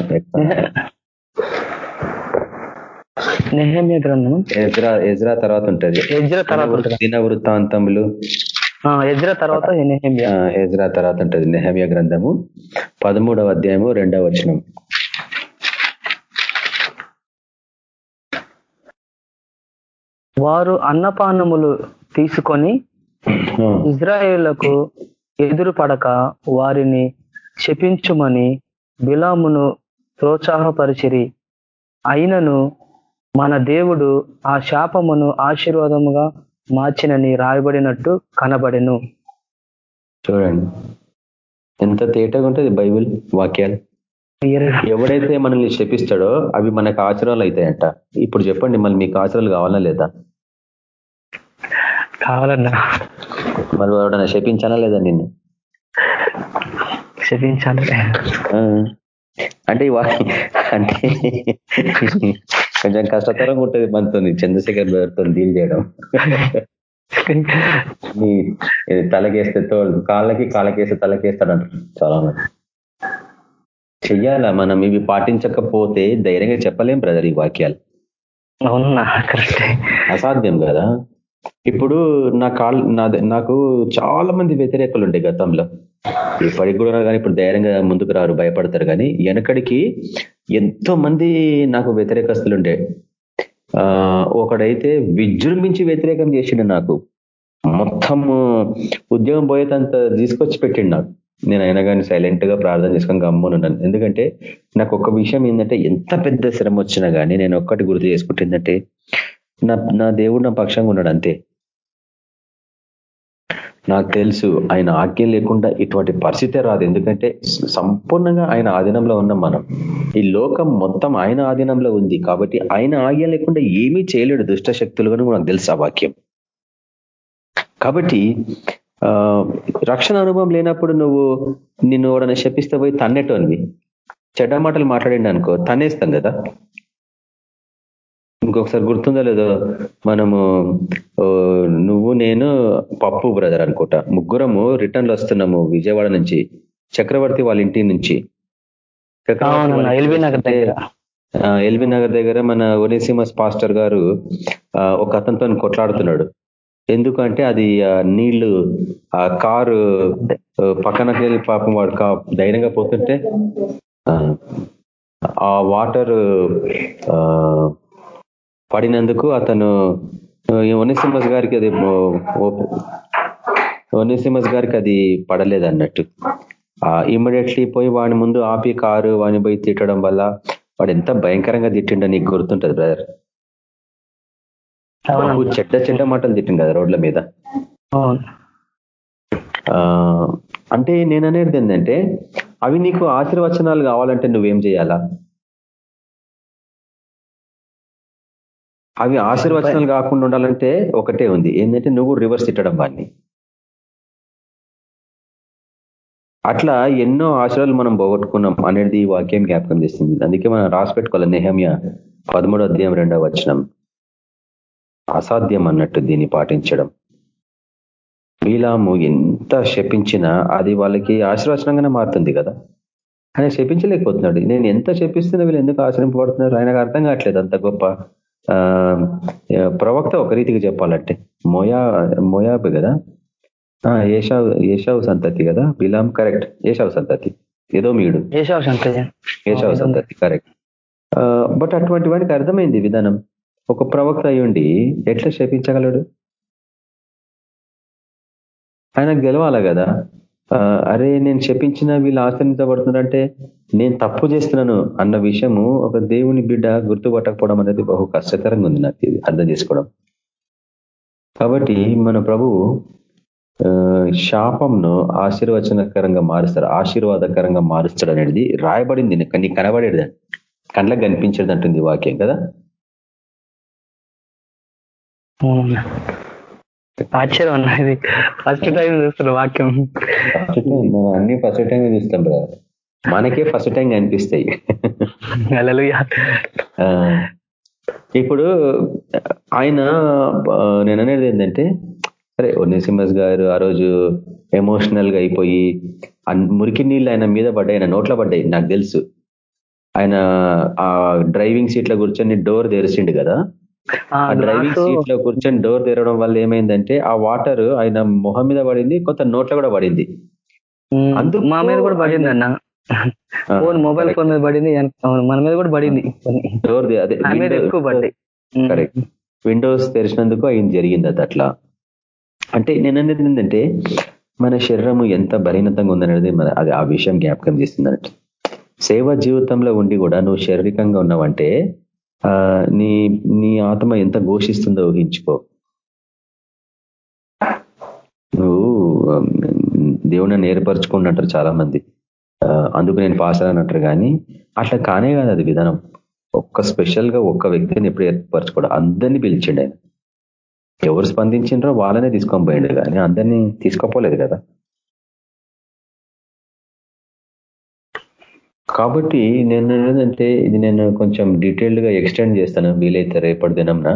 S1: నెహమ్య గ్రంథం
S3: ఎజ్రా ఎజ్రా తర్వాత ఉంటది.
S1: ఎజ్ర తర్వాత
S3: దిన వృత్తాంతములు
S1: ఎజ్ర తర్వాత
S3: ఎజ్రా తర్వాత ఉంటది నెహమ్య గ్రంథము. పదమూడవ అధ్యాయము రెండవ వచనం.
S1: వారు అన్నపానములు తీసుకొని ఇజ్రాయేళ్ళకు ఎదురు పడక వారిని శపించుమని బిలామును ప్రోత్సాహపరిచిరి. అయినను మన దేవుడు ఆ శాపమును ఆశీర్వాదముగా మార్చినని రాయబడినట్టు కనబడెను.
S3: చూడండి. ఎంత తేటగా ఉంటుంది బైబిల్ వాక్యాలు? ఎవడైతే మనల్ని శపిస్తాడో అవి మనకు ఆచరణలు అవుతాయంట. ఇప్పుడు చెప్పండి మళ్ళీ మీకు ఆచరణలు కావాలా లేదా?
S1: కావాలన్నా.
S3: మరి ఎవడన్నా శపించాలా లేదా నిన్ను?
S1: శపించాలి.
S3: అంటే అంటే కొంచెం కష్టతరంగా ఉంటుంది మనతో చంద్రశేఖర్ గారితో డీల్ చేయడం. నీ తలకేస్తే తోడు కాళ్ళకి కాళ్ళకేస్తే తలకేస్తాడంట చాలా మంది చెయ్యాలా మనం? ఇవి పాటించకపోతే ధైర్యంగా చెప్పలేం బ్రదర్ ఈ వాక్యాలు.
S1: అవునా? కరెక్టే.
S3: అసాధ్యం కదా? ఇప్పుడు నా కాళ్ళు నా నాకు చాలా మంది వ్యతిరేకులు ఉండే గతంలో. ఇప్పటికి కూడా కానీ ఇప్పుడు ధైర్యంగా ముందుకు రారు భయపడతారు కానీ వెనకడికి ఎంతో మంది నాకు వ్యతిరేకస్తులు ఉండే ఆ ఒకడైతే విజృంభించి వ్యతిరేకం చేసిండు నాకు. మొత్తం ఉద్యోగం పోయేదంత తీసుకొచ్చి పెట్టిండు నాకు. నేను అయినా కానీ సైలెంట్గా ప్రార్థన చేసుకొని గమ్మునున్నాను ఎందుకంటే నాకు ఒక విషయం ఏంటంటే ఎంత పెద్ద శ్రమ వచ్చినా కానీ నేను ఒక్కటి గుర్తు చేసుకుంటుందంటే నా నా దేవుడు నా పక్షంగా ఉన్నాడు అంతే. నాకు తెలుసు ఆయన ఆజ్ఞ లేకుండా ఇటువంటి పరిస్థితే రాదు. ఎందుకంటే సంపూర్ణంగా ఆయన ఆధీనంలో ఉన్నాం మనం. ఈ లోకం మొత్తం ఆయన ఆధీనంలో ఉంది కాబట్టి ఆయన ఆజ్ఞ లేకుండా ఏమీ చేయలేడు దుష్ట శక్తులు అని నాకు తెలుసు ఆ వాక్యం. కాబట్టి ఆ రక్షణ అనుభవం లేనప్పుడు నువ్వు నిన్ను ఎవడన్నా శపిస్తే పోయి తన్నెటోనివి. చెడ్డ మాటలు మాట్లాడండి అనుకో తన్నేస్తాం కదా. ఇంకొకసారి గుర్తుందో లేదో? మనము నువ్వు నేను పప్పు బ్రదర్ అనుకుంటా. ముగ్గురము రిటర్న్లు వస్తున్నాము విజయవాడ నుంచి చక్రవర్తి వాళ్ళ ఇంటి నుంచి.
S1: ఎల్బీ నగర్ దగ్గర.
S3: ఎల్బీ నగర్ దగ్గర మన ఒలిసిమస్ పాస్టర్ గారు ఒక అతనితో కొట్లాడుతున్నాడు. ఎందుకంటే అది నీళ్ళు ఆ కారు పక్కనకి వెళ్ళి పాపం వాడు ధైర్యంగా పోతుంటే ఆ వాటర్ పడినందుకు అతను ఒనిసిమస్ గారికి అది ఒనిసిమస్ గారికి అది పడలేదు అన్నట్టు ఇమ్మీడియట్లీ పోయి వాడి ముందు ఆపి కారు వాడిని పోయి తిట్టడం వల్ల వాడు ఎంత భయంకరంగా తిట్టిండో నీకు గుర్తుంటది బ్రదర్. చెడ్డ చెడ్డ మాటలు తిట్టిండు కదా రోడ్ల మీద. అంటే నేను అనేది ఏంటంటే అవి నీకు ఆశీర్వచనాలు కావాలంటే నువ్వేం చేయాలా? అవి ఆశీర్వచనాలు కాకుండా ఉండాలంటే ఒకటే ఉంది. ఏంటంటే నువ్వు రివర్స్ తిట్టడం వాడిని. అట్లా ఎన్నో ఆశయాలు మనం పోగొట్టుకున్నాం అనేది ఈ వాక్యం జ్ఞాపకం చేస్తుంది. అందుకే మనం రాసి పెట్టుకోవాలి. నెహమ్య పదమూడు అధ్యాయం రెండవ వచనం. అసాధ్యం అన్నట్టు దీన్ని పాటించడం. వీలాము ఎంత శపించినా అది వాళ్ళకి ఆశీర్వచనంగానే మారుతుంది కదా. ఆయన శపించలేకపోతున్నాడు. నేను ఎంత శపిస్తున్నా వీళ్ళు ఎందుకు ఆశ్రయింపబడుతున్నారు? ఆయనకు అర్థం కావట్లేదు అంత గొప్ప ప్రవక్త ఒక రీతికి చెప్పాలంటే మోయా మోయాబు కదా? ఏషావు ఏషావు సంతతి కదా? బిలాం కరెక్ట్. ఏషావు సంతతి. ఏదో మీడు.
S1: ఏషావు సంతతి.
S3: ఏషావు సంతతి కరెక్ట్. బట్ అటువంటి వాడికి అర్థమైంది విధానం. ఒక ప్రవక్త అయ్యుండి ఎట్లా శపించగలడు? ఆయనకు గెలవాలా కదా? అరే నేను శపించిన వీళ్ళు ఆశ్రయించబడుతున్నారంటే నేను తప్పు చేస్తున్నాను అన్న విషయము ఒక దేవుని బిడ్డ గుర్తుపట్టకపోవడం అనేది బహు కష్టతరంగా ఉంది నాకు ఇది అర్థం చేసుకోవడం. కాబట్టి మన ప్రభువు శాపంను ఆశీర్వచనకరంగా మారుస్తారు ఆశీర్వాదకరంగా మారుస్తాడు అనేది రాయబడింది నీకు కనబడేది కండ్లకు కనిపించేది అంటుంది వాక్యం కదా?
S1: ఆశ్చర్యం అన్నది ఫస్ట్ టైం చూస్తున్న వాక్యం.
S3: అన్ని ఫస్ట్ టైం చూస్తాం బ్రదర్. మనకే ఫస్ట్ టైం కనిపిస్తాయి ఇప్పుడు ఆయన నేను అనేది ఏంటంటే సరే ఒనిసిమస్ గారు ఆ రోజు ఎమోషనల్గా అయిపోయి మురికి నీళ్ళు ఆయన మీద పడ్డాయి ఆయన నోట్లో పడ్డాయి నాకు తెలుసు. ఆయన ఆ డ్రైవింగ్ సీట్లో కూర్చొని డోర్ తెరిచిండు కదా. ఆ డ్రైవింగ్ సీట్లో కూర్చొని డోర్ తెరవడం వల్ల ఏమైందంటే ఆ వాటర్ ఆయన మొహం మీద పడింది కొంత నోట్లో కూడా పడింది.
S1: అందుకు మా మీద కూడా పడింది అన్న ఫోన్ మొబైల్ ఫోన్ మీద పడింది మన మీద కూడా పడింది ఎక్కువ పడ్డాయి.
S3: కరెక్ట్ విండోస్ తెరిచినందుకు అయింది జరిగింది అది అట్లా. అంటే నేను అనేది ఏంటంటే మన శరీరము ఎంత బలహీనతంగా ఉందనేది మన అది ఆ విషయం జ్ఞాపకం చేస్తుంది అన్నట్టు. సేవ జీవితంలో ఉండి కూడా నువ్వు శారీరకంగా ఉన్నావంటే నీ నీ ఆత్మ ఎంత ఘోషిస్తుందో ఊహించుకో. నువ్వు దేవుని ఏర్పరచుకున్నట్టు చాలా మంది అందుకు నేను పాస్ అన్నట్టు కానీ అట్లా కానే కాదు అది విధానం. ఒక్క స్పెషల్గా ఒక్క వ్యక్తిని ఎప్పుడు ఏర్పరచుకోడు. అందరినీ పిలిచిండు ఆయన. ఎవరు స్పందించిండ్రో వాళ్ళనే తీసుకొని పోయిండు కానీ అందరినీ తీసుకోపోలేదు కదా. కాబట్టి నేను ఏంటంటే ఇది నేను కొంచెం డీటెయిల్డ్గా ఎక్స్టెండ్ చేస్తాను వీలైతే రేపటి దినంన.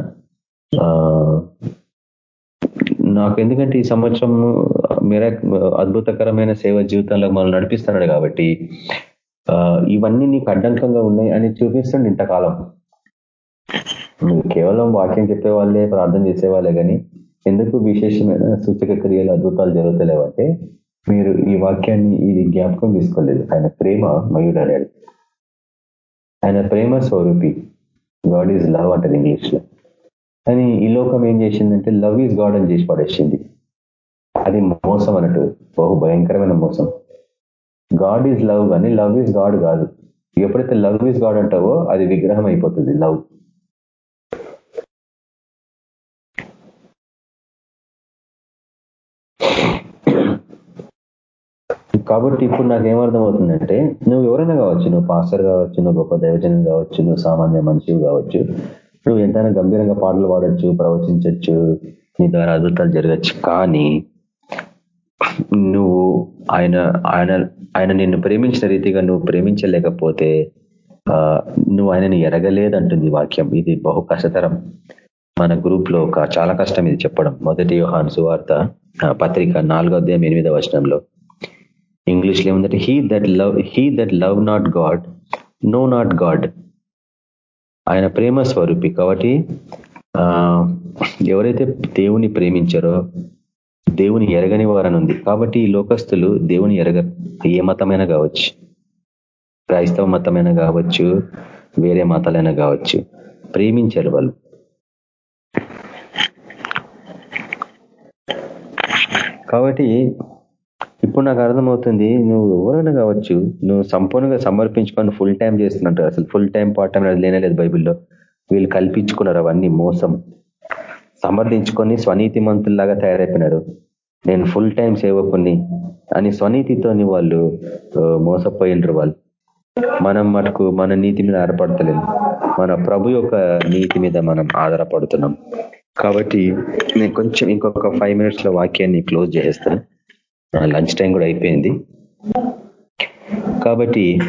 S3: నాకు ఎందుకంటే ఈ సంవత్సరం మీర అద్భుతకరమైన సేవ జీవితంలో మనల్ని నడిపిస్తున్నాడు కాబట్టి ఇవన్నీ నీకు అడ్డంకంగా ఉన్నాయి అని చూపిస్తుంది ఇంతకాలం. నువ్వు కేవలం వాక్యం చెప్పే వాళ్ళే ప్రార్థన చేసేవాళ్ళే కానీ ఎందుకు విశేషమైన సూచక క్రియలు అద్భుతాలు జరుగుతలేవంటే మీరు ఈ వాక్యాన్ని ఇది జ్ఞాపకం తీసుకోలేదు. ఆయన ప్రేమ మయుడు అన్నాడు ఆయన ప్రేమ స్వరూపి. గాడ్ ఈజ్ లవ్ అంటది ఇంగ్లీష్లో కానీ ఈ లోకం ఏం చేసిందంటే లవ్ ఈజ్ గాడ్ అని చేసి పడేసింది. అది మోసం అన్నట్టు బహు భయంకరమైన మోసం. గాడ్ ఈజ్ లవ్ కానీ లవ్ ఈజ్ గాడ్ కాదు. ఎప్పుడైతే లవ్ ఈజ్ గాడ్ అంటావో అది విగ్రహం అయిపోతుంది లవ్ కాబట్టి ఇప్పుడు నాకు ఏమర్థమవుతుందంటే నువ్వు ఎవరైనా కావచ్చు నువ్వు పాస్టర్ కావచ్చు నువ్వు గొప్ప దైవజనం కావచ్చు నువ్వు సామాన్య మనిషి కావచ్చు నువ్వు ఎంతైనా గంభీరంగా పాటలు పాడచ్చు ప్రవచించవచ్చు నీ ద్వారా అద్భుతాలు జరగచ్చు కానీ నువ్వు ఆయన ఆయన ఆయన నిన్ను ప్రేమించిన రీతిగా నువ్వు ప్రేమించలేకపోతే నువ్వు ఆయనని ఎరగలేదంటుంది వాక్యం. ఇది బహు కష్టతరం. మన గ్రూప్లో ఒక చాలా కష్టం ఇది చెప్పడం. మొదటి యోహాన్ సువార్త పత్రిక నాలుగో అధ్యాయం ఎనిమిదవ వచనంలో. ఇంగ్లీష్లో ఏముందంటే he that love he that love not God know not God ఆయన ప్రేమ స్వరూపి కాబట్టి ఎవరైతే దేవుని ప్రేమించారో దేవుని ఎరగని వారని కాబట్టి ఈ లోకస్తులు దేవుని ఎరగ ఏ మతమైనా కావచ్చు. క్రైస్తవ మతమైనా కావచ్చు వేరే మతాలైనా కావచ్చు. ప్రేమించారు వాళ్ళు. కాబట్టి ఇప్పుడు నాకు అర్థమవుతుంది నువ్వు ఎవరైనా కావచ్చు నువ్వు సంపూర్ణంగా సమర్పించుకొని ఫుల్ టైం చేస్తున్నట్టు అసలు ఫుల్ టైం పార్ట్ టైం లేనలేదు బైబిల్లో. వీళ్ళు కల్పించుకున్నారు అవన్నీ మోసం. సమర్థించుకొని స్వనీతి మంతుల్లాగా తయారైపోయినారు. నేను ఫుల్ టైం సేవకుని అని స్వనీతితోని వాళ్ళు మోసపోయినరు వాళ్ళు. మనం మటుకు మన నీతి మీద ఆధారపడతలేము మన ప్రభు యొక్క నీతి మీద మనం ఆధారపడుతున్నాం. కాబట్టి నేను కొంచెం ఇంకొక ఫైవ్ మినిట్స్లో వాక్యాన్ని క్లోజ్ చేసేస్తాను. లంచ్ టైం కూడా అయిపోయింది. కాబట్టి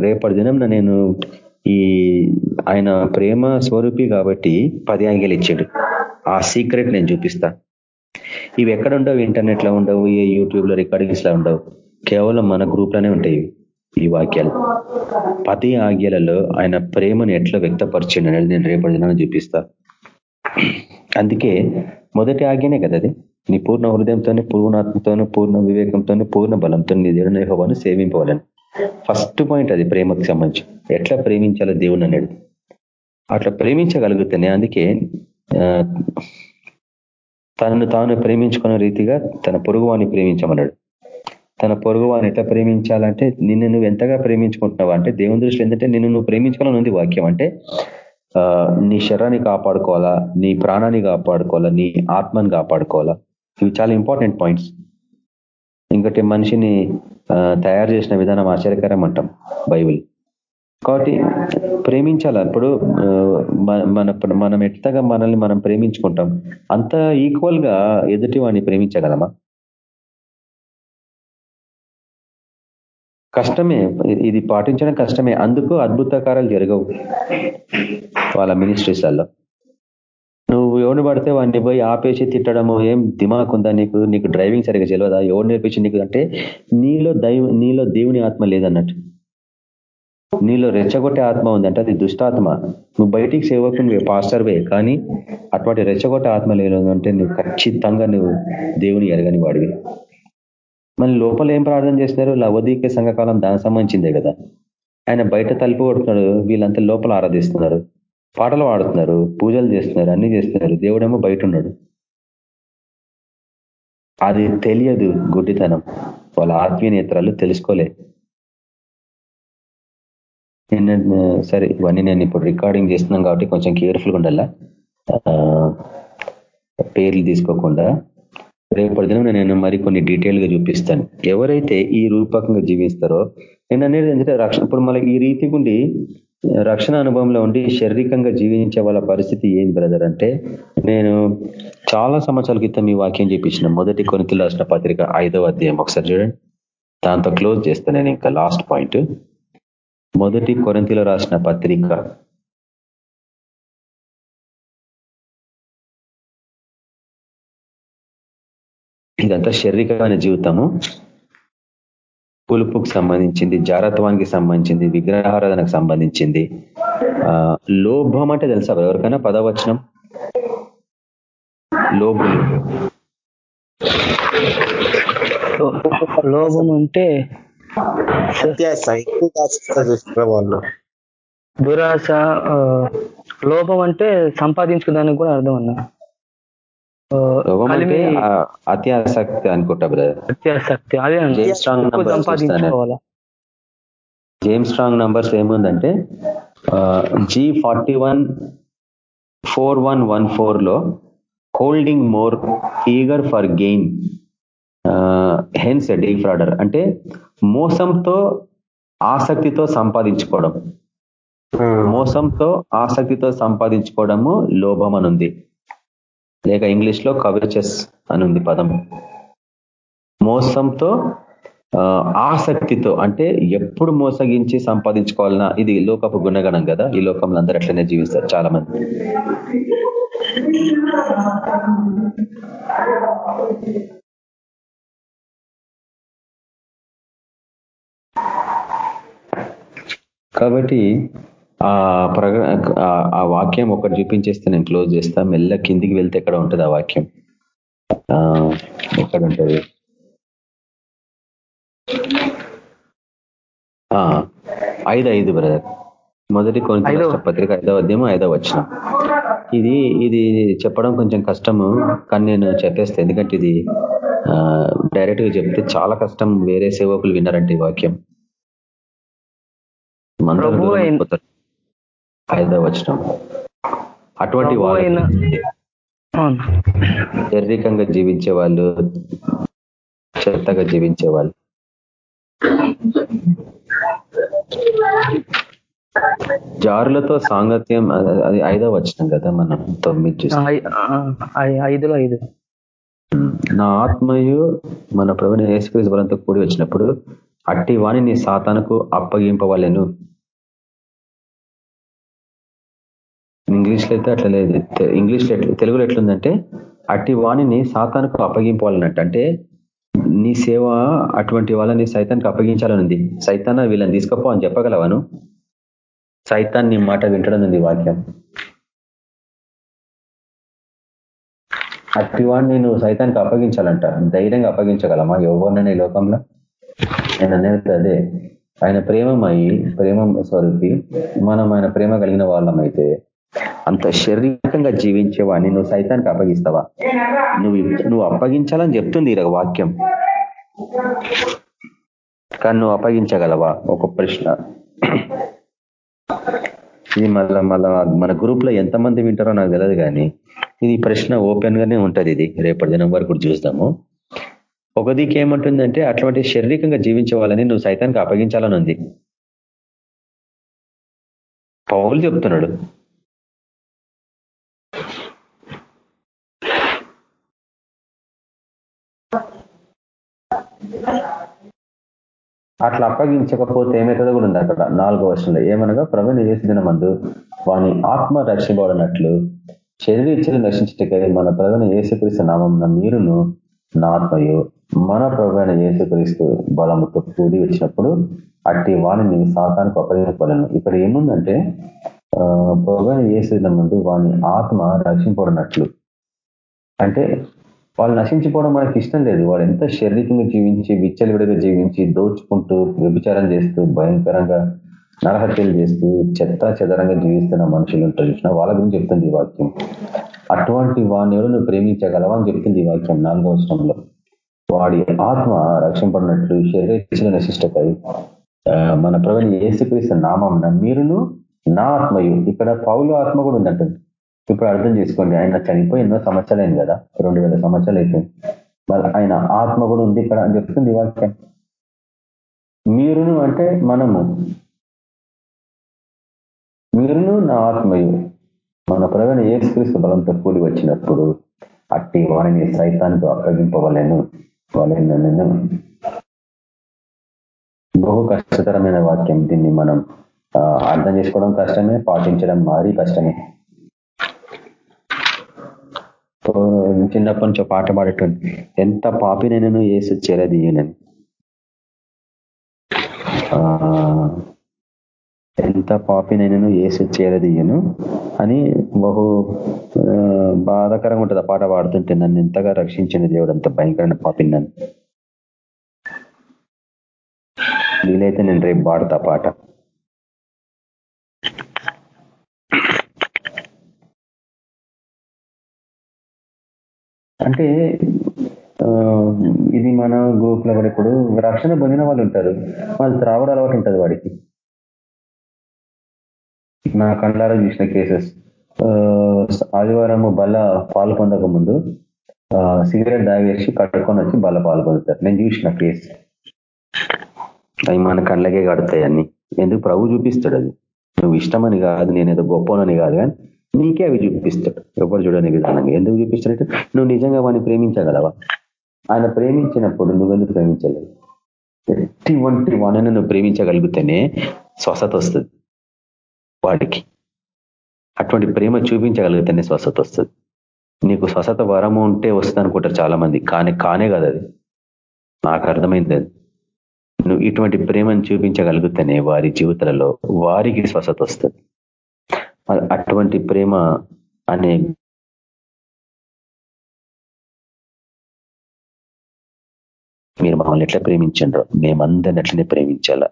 S3: రేపటి దినం నేను ఈ ఆయన ప్రేమ స్వరూపి కాబట్టి పది ఆంగిలు ఇచ్చాడు. ఆ సీక్రెట్ నేను చూపిస్తా. ఇవి ఎక్కడ ఉండవు ఇంటర్నెట్లో ఉండవు ఏ యూట్యూబ్లో రికార్డింగ్స్లో రికార్డింగ్స్ ఉండవు. కేవలం మన గ్రూప్లోనే ఉంటాయి ఈ వాక్యాలు. పది ఆజ్ఞలలో ఆయన ప్రేమను ఎట్లా వ్యక్తపరిచిండి అనేది నేను రేపటి దినాన్ని చూపిస్తా. అందుకే మొదటి ఆజ్ఞనే కదా అది. నీ పూర్ణ హృదయంతోనే పూర్ణాత్మతోనూ పూర్ణ వివేకంతోనూ పూర్ణ బలంతో నీ దేవుని యహోవాను సేవింపవాలని. ఫస్ట్ పాయింట్ అది ప్రేమకు సంబంధించి. ఎట్లా ప్రేమించాలో దేవుని అనేది అట్లా ప్రేమించగలుగుతానే అందుకే తనను తాను ప్రేమించుకున్న రీతిగా తన పొరుగువాన్ని ప్రేమించమన్నాడు. తన పొరుగువాన్ని ఎట్లా ప్రేమించాలంటే నిన్ను నువ్వు ఎంతగా ప్రేమించుకుంటున్నావు అంటే దేవుని దృష్టిలో ఏంటంటే నిన్ను నువ్వు ప్రేమించుకోవాలని ఉంది వాక్యం. అంటే నీ శరీరాన్ని కాపాడుకోవాలా నీ ప్రాణాన్ని కాపాడుకోవాలా నీ ఆత్మని కాపాడుకోవాలా. ఇవి చాలా ఇంపార్టెంట్ పాయింట్స్. ఇంకటి మనిషిని తయారు చేసిన విధానం ఆశ్చర్యకరం అంటాం బైబిల్. కాబట్టి ప్రేమించాలి. అప్పుడు మన మనం ఎట్లాగా మనల్ని మనం ప్రేమించుకుంటాం? అంత ఈక్వల్గా ఎదుటి వాడిని ప్రేమించగలమా? కష్టమే. ఇది పాటించడం కష్టమే. అందుకు అద్భుతకారాలు జరగవు వాళ్ళ మినిస్ట్రీస్లలో నువ్వు ఎవరిని పడితే వాడిని పోయి ఆపేసి తిట్టడము ఏం దిమాకుందా నీకు? నీకు డ్రైవింగ్ సరిగ్గా తెలియదా? ఎవరు నేర్పించి నీకు? అంటే నీలో దైవ నీలో దేవుని ఆత్మ లేదన్నట్టు. నీలో రెచ్చగొట్టే ఆత్మ ఉంది అది దుష్టాత్మ. నువ్వు బయటికి సేవకు నువ్వు పాస్టర్వే కానీ అటువంటి రెచ్చగొట్టే ఆత్మ లేదు అంటే నువ్వు ఖచ్చితంగా నువ్వు దేవుని ఎరగని వాడివి. మళ్ళీ లోపల ఏం ప్రార్థన చేస్తున్నారు? లవదీక సంఘకాలం దానికి సంబంధించిందే కదా. ఆయన బయట తలుపు కొడుతున్నాడు వీళ్ళంతా లోపల ఆరాధిస్తున్నారు. పాటలు పాడుతున్నారు పూజలు చేస్తున్నారు అన్ని చేస్తున్నారు. దేవుడేమో బయట ఉన్నాడు అది తెలియదు గుడ్డితనం. వాళ్ళ ఆత్మీయ నేత్రాలు తెలుసుకోలే. నిన్న సరే ఇవన్నీ నేను ఇప్పుడు రికార్డింగ్ చేస్తున్నాం కాబట్టి కొంచెం కేర్ఫుల్గా ఉండాలా? పేర్లు తీసుకోకుండా. రేపటి దినం నేను మరికొన్ని డీటెయిల్గా చూపిస్తాను. ఎవరైతే ఈ రూపకంగా జీవిస్తారో నేను అనేది ఏంటంటే రక్షణ ఇప్పుడు మళ్ళీ ఈ రీతి గుండి రక్షణ అనుభవంలో ఉండి శారీరకంగా జీవించే వాళ్ళ పరిస్థితి ఏం బ్రదర్ అంటే నేను చాలా సంవత్సరాల క్రితం ఈ వాక్యం చూపించిన మొదటి కొనుకలు రాసిన పత్రిక ఐదవ అధ్యాయం. ఒకసారి చూడండి. దాంతో క్లోజ్ చేస్తాను నేను ఇంకా లాస్ట్ పాయింట్ మొదటి కొరంతిలో రాసిన పత్రిక ఇదంతా శారీరకమైన జీవితము. పులుపుకు సంబంధించింది జారత్వానికి సంబంధించింది విగ్రహారాధనకు సంబంధించింది. లోభం అంటే తెలుసా ఎవరికైనా పదవచనం? లోబులు
S1: లోభం అంటే దురాశ లోభం అంటే సంపాదించుకోదానికి కూడా అర్థం అన్నా.
S3: అత్యాసక్తి అనుకుంటా బ్రదర్
S1: అత్యాసక్తి అదే సంపాదించుకోవాలా
S3: జేమ్స్ స్ట్రాంగ్ నంబర్స్ ఏముందంటే G forty one four one one ఫోర్లో holding more eager for gain hence defrauder అంటే మోసంతో ఆసక్తితో సంపాదించుకోవడం. మోసంతో ఆసక్తితో సంపాదించుకోవడము లోభం అనుంది లేక ఇంగ్లీష్లో అని అనుంది పదం. మోసంతో ఆసక్తితో అంటే ఎప్పుడు మోసగించి సంపాదించుకోవాలన్నా ఇది లోకపు గుణగణం కదా. ఈ లోకంలో అందరూ అట్లనే జీవిస్తారు చాలా మంది కాబట్టి ఆ ప్రగ ఆ వాక్యం ఒకటి చూపించేస్తే నేను క్లోజ్ చేస్తా. మెల్ల కిందికి వెళ్తే ఎక్కడ ఉంటుంది ఆ వాక్యం? ఎక్కడ ఉంటుంది? ఐదు ఐదు బ్రదర్. మొదటి కొంచెం పత్రిక ఐదవ అధ్యయం ఐదవ వచ్చిన ఇది ఇది చెప్పడం కొంచెం కష్టము కానీ నేను చెప్పేస్తే. ఎందుకంటే ఇది డైరెక్ట్గా చెప్తే చాలా కష్టం. వేరే సేవకులు విన్నారంటే ఈ వాక్యం. ఐదవ వచ్చిన అటువంటి వాళ్ళు శారీరకంగా జీవించే వాళ్ళు చెత్తగా జీవించే వాళ్ళు జారులతో సాంగత్యం అది ఐదో వచ్చినాం కదా మనం తొమ్మిది
S1: ఐదులో ఐదు.
S3: నా ఆత్మయు మన ప్రభుని యేసుక్రీస్ బలంతో కూడి వచ్చినప్పుడు అట్టి వాణిని సాతానకు అప్పగింపవలను. ఇంగ్లీష్లో అయితే అట్లా లేదు. ఇంగ్లీష్లో తెలుగులో ఎట్లుందంటే అట్టి వాణిని సాతానకు అప్పగింపాలన్నట్టు. అంటే నీ సేవ అటువంటి వాళ్ళని సైతానికి అప్పగించాలనుంది. సైతాన వీళ్ళని తీసుకపో అని చెప్పగలవాను సైతాన్ నీ మాట వింటడం ఉంది వాక్యం అట్టివాడిని నువ్వు సైతానికి అప్పగించాలంట. ధైర్యంగా అప్పగించగలమా ఎవరినైనా ఈ లోకంలో? నేను అనేది అదే. ఆయన ప్రేమమై ప్రేమ స్వరూపి మనం ఆయన ప్రేమ కలిగిన వాళ్ళమైతే అంత శారీరకంగా జీవించేవాడిని నువ్వు సైతానికి అప్పగిస్తావా? నువ్వు నువ్వు అప్పగించాలని చెప్తుంది ఈ వాక్యం. కానీ నువ్వు అప్పగించగలవా? ఒక ప్రశ్న. ఇది మళ్ళా మళ్ళా మన గ్రూప్లో ఎంతమంది వింటారో నాకు తెలియదు కానీ ఇది ప్రశ్న ఓపెన్ గానే ఉంటది ఇది. రేపటి దినం వరకు చూస్తాము ఒక దిక్కు ఏమంటుందంటే అటువంటి శారీరకంగా జీవించే వాళ్ళని నువ్వు సైతానికి అప్పగించాలని ఉంది. పౌలు చెప్తున్నాడు. అట్లా అప్పగించకపోతే ఏమవుతుందో కూడా ఉంది అక్కడ నాలుగో వర్షంలో ఏమనగా ప్రభు చేసిన మందు వాని ఆత్మ రక్షింపబడినట్లు శరీరీచ్ఛలు రక్షించటకై మన ప్రభుని ఏసుక్రీస్తు నామం మీరును నా ఆత్మయు. మన ప్రభుత్వ ఏసుక్రీస్తు బలముతో కూడి వచ్చినప్పుడు అట్టి వాణిని సాతానికి అప్పగించబడను ఇక్కడ ఏముందంటే ప్రభుని ఏసిన ముందు వాని ఆత్మ రక్షింపబడినట్లు. అంటే వాళ్ళు నశించిపోవడం మనకి ఇష్టం లేదు. వాడు ఎంత శారీరకంగా జీవించి విచ్చలవిడిగా జీవించి దోచుకుంటూ వ్యభిచారం చేస్తూ భయంకరంగా నరహత్యలు చేస్తూ చెత్త చెదరంగా జీవిస్తున్న మనుషులు ఉంటారు చూసిన వాళ్ళ గురించి చెప్తుంది ఈ వాక్యం. అటువంటి వాడిని ఎవరు నువ్వు ప్రేమించగలవా అని చెప్తుంది ఈ వాక్యం నాలుగో వర్షంలో వాడి ఆత్మ రక్షింపడినట్లు శరీర నశిష్టపై మన ప్రవీణ ఏసుక్రీస్తు నామం మీరును నా ఆత్మయు. ఇక్కడ పౌలు ఆత్మ కూడా ఉందంటుంది ఇప్పుడు అర్థం చేసుకోండి ఆయన చనిపోయి ఎన్నో సంవత్సరాలు అయింది కదా రెండు వేల సంవత్సరాలు అయిపోయింది మళ్ళీ ఆయన ఆత్మ కూడా ఉంది ఇక్కడ అని చెప్తుంది వాక్యం. మీరును అంటే మనము. మీరును నా ఆత్మయు. మన ప్రవీణ ఏసుక్రీస్తు బలంతో కూడి వచ్చినప్పుడు అట్టి వాణిని సైతానికి అప్పగింపవలేను వాళ్ళను బహు కష్టతరమైన వాక్యం దీన్ని మనం అర్థం చేసుకోవడం కష్టమే పాటించడం మరీ కష్టమే. చిన్నప్పటి నుంచి పాట పాడేటువంటి ఎంత పాపినైనాను ఏసు చేరదీయనని ఎంత పాపినైనాను ఏసు చేరదీయను అని బహు బాధాకరంగా ఉంటుంది ఆ పాట పాడుతుంటే. నన్ను ఎంతగా రక్షించిన దేవుడు అంత భయంకరమైన పాపిని నన్ను. వీలైతే నేను రేపు పాడతా పాట. అంటే ఇది మన గ్రూప్లో కూడా ఇప్పుడు రక్షణ పొందిన వాళ్ళు ఉంటారు. వాళ్ళు త్రావడ అలవాటు ఉంటుంది వాడికి. నా కండ్లారా చూసిన కేసెస్. ఆదివారము బల పాలు పొందక ముందు సిగరెట్ దాగేసి కట్టుకొని వచ్చి బల పాలు పొందుతారు. నేను చూసిన కేసు. అవి మన కళ్ళకే కడతాయి అన్ని. ఎందుకు? ప్రభు చూపిస్తాడు అది. నువ్వు ఇష్టమని కాదు నేను ఏదో గొప్పనని కాదు కానీ నీకే అవి చూపిస్తాడు. ఎవరు చూడని విధానంగా. ఎందుకు చూపిస్తాడంటే నువ్వు నిజంగా వాడిని ప్రేమించగలవా? ఆయన ప్రేమించినప్పుడు నువ్వెందుకు ప్రేమించలేవు ఎట్టి వంటి వాణిని నువ్వు ప్రేమించగలిగితేనే స్వస్థత వస్తుంది వాడికి. అటువంటి ప్రేమ చూపించగలిగితేనే స్వస్థత వస్తుంది. నీకు స్వస్థత వరము ఉంటే వస్తుంది అనుకుంటారు చాలా మంది కానీ కానే కదా అది. నాకు అర్థమైంది అది. నువ్వు ఇటువంటి ప్రేమను చూపించగలిగితేనే వారి జీవితాలలో వారికి స్వస్థత వస్తుంది. అటువంటి ప్రేమ అనే మీరు మమ్మల్ని ఎట్లా ప్రేమించండ్రో మేమందరిని అట్లనే ప్రేమించాలా?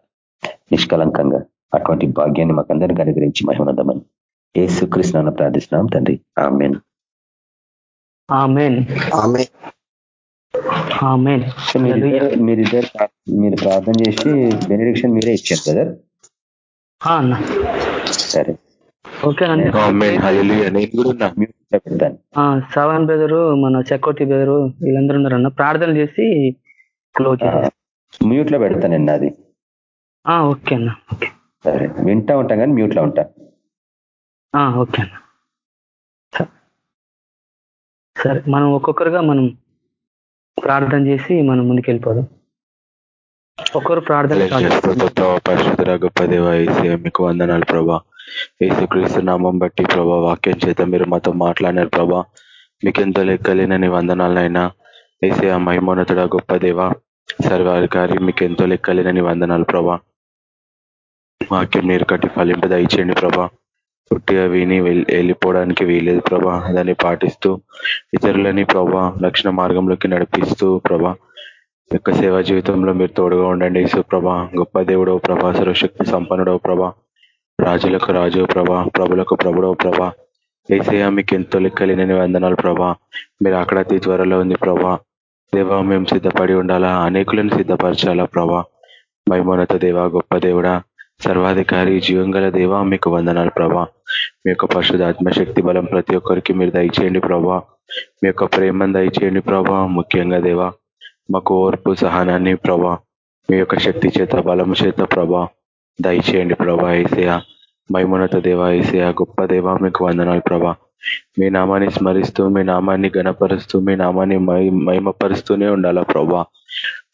S3: నిష్కలంకంగా అటువంటి భాగ్యాన్ని మాకందరికి అనుగ్రహించి మహిమనందమని ఏ సుకృష్ణ ప్రార్థిస్తున్నాం తండ్రి. ఆమెన్. మీరిద్దరు మీరు ప్రార్థన చేసి బెనిడిక్షన్ మీరే ఇచ్చారు బ్రదర్ సరే.
S1: సవన్ బ్రదరు మన చకోటి బ్రదరు వీళ్ళందరూ ఉన్నారన్న ప్రార్థన చేసి క్లోజ్
S3: మ్యూట్లో పెడతానండి అది
S1: ఓకే అన్న. ఓకే.
S3: సరే. వింటా ఉంటాం కానీ మ్యూట్లో ఉంటా
S1: ఓకే అన్న. సరే. మనం ఒక్కొక్కరుగా మనం ప్రార్థన చేసి మనం ముందుకెళ్ళిపోదాం. ఒక్కరు ప్రార్థన
S4: పరిశుద్ధ గొప్ప దేవ మీకు వందనాలు ప్రభా. క్రీస్తు నామం బట్టి ప్రభా వాక్యం చేత మీరు మాతో మాట్లాడినారు ప్రభా. మీకెంతో లెక్కలేనని వందనాలైనా ఏసే ఆ మహిమోన్నతుడ గొప్ప దేవ సర్వాధికారి మీకెంతో లెక్కలేనని వందనాలు ప్రభా. వాక్యం మీరు కట్టి ఫలింపు దయచేయండి ప్రభా. పుట్టిగా విని వెళ్ళిపోవడానికి వీలేదు ప్రభా. దాన్ని పాటిస్తూ ఇతరులని ప్రభా రక్షణ మార్గంలోకి నడిపిస్తూ ప్రభా యొక్క సేవా జీవితంలో మీరు తోడుగా ఉండండి. సుప్రభ గొప్ప దేవుడవు ప్రభా సర్వశక్తి సంపన్నుడవు ప్రభా. రాజులకు రాజు ప్రభా ప్రభులకు ప్రభుడవు ప్రభా. ఏసయ మీకు ఎంతో లెక్కలేనని వందనాలు ప్రభా. మీరు అక్కడ త్వరలో ఉంది ప్రభా. దేవా మేము సిద్ధపడి ఉండాలా? అనేకులను సిద్ధపరచాలా ప్రభా? మైమోనత దేవా గొప్ప దేవుడా. సర్వాధికారి జీవంగల దేవా మీకు వందనాలు ప్రభా. మీ యొక్క పరిశుధాత్మశక్తి బలం ప్రతి ఒక్కరికి మీరు దయచేయండి ప్రభా. మీ యొక్క ప్రేమను దయచేయండి ప్రభా ముఖ్యంగా దేవా. మాకు ఓర్పు సహనాన్ని ప్రభా. మీ యొక్క శక్తి చేత బలము చేత ప్రభా. దయచేయండి ప్రభా ఏసయ మైమునత దేవ ఏసయ గొప్ప దేవ మీకు వందనాలు ప్రభా. మీ నామాన్ని స్మరిస్తూ మీ నామాన్ని గణపరుస్తూ మీ నామాన్ని మహిమపరుస్తూనే ఉండాలా ప్రభా.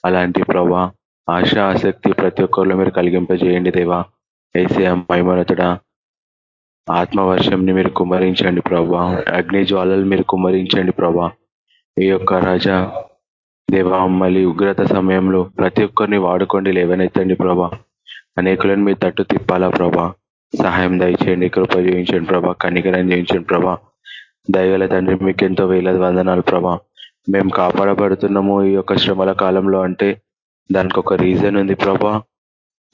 S4: అలాంటి ప్రభా ఆశ ఆసక్తి ప్రతి ఒక్కరిలో మీరు కలిగింపజేయండి దేవా. ఏసయ మైమనతుడా ఆత్మవర్షంని మీరు కుమరించండి ప్రభా. అగ్ని జ్వాలలు మీరు కుమరించండి ప్రభా. ఈ యొక్క రాజా దేవా మళ్ళీ ఉగ్రత సమయంలో ప్రతి ఒక్కరిని వాడుకోండి లేవనెత్తండి ప్రభా. అనేకులను మీరు తట్టు తిప్పాలా ప్రభా? సహాయం దయచేయండి కృప చేయించండి ప్రభా కనికరం చేయించండి ప్రభా. దయగల తండ్రి మీకు ఎంతో వేల వందనాలు ప్రభా. మేము కాపాడబడుతున్నాము ఈ యొక్క శ్రమల కాలంలో అంటే దానికి ఒక రీజన్ ఉంది ప్రభా.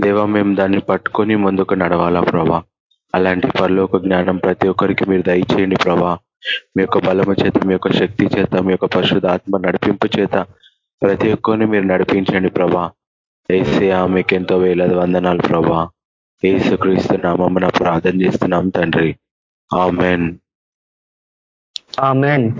S4: దేవా మేము దాన్ని పట్టుకొని ముందుకు నడవాలా ప్రభా? అలాంటి పరలోక జ్ఞానం ప్రతి ఒక్కరికి మీరు దయచేయండి ప్రభా. మీ యొక్క బలము చేత మీ యొక్క శక్తి చేత మీ యొక్క పరిశుద్ధ ఆత్మ నడిపింపు చేత ప్రతి ఒక్కరిని మీరు నడిపించండి ప్రభా. ఏసయా మీకు ఎంతో వేలాది వందనాలు ప్రభా. ఏసు క్రీస్తు నామమున ప్రార్థన చేస్తున్నాం తండ్రి. ఆమెన్.
S1: ఆమెన్.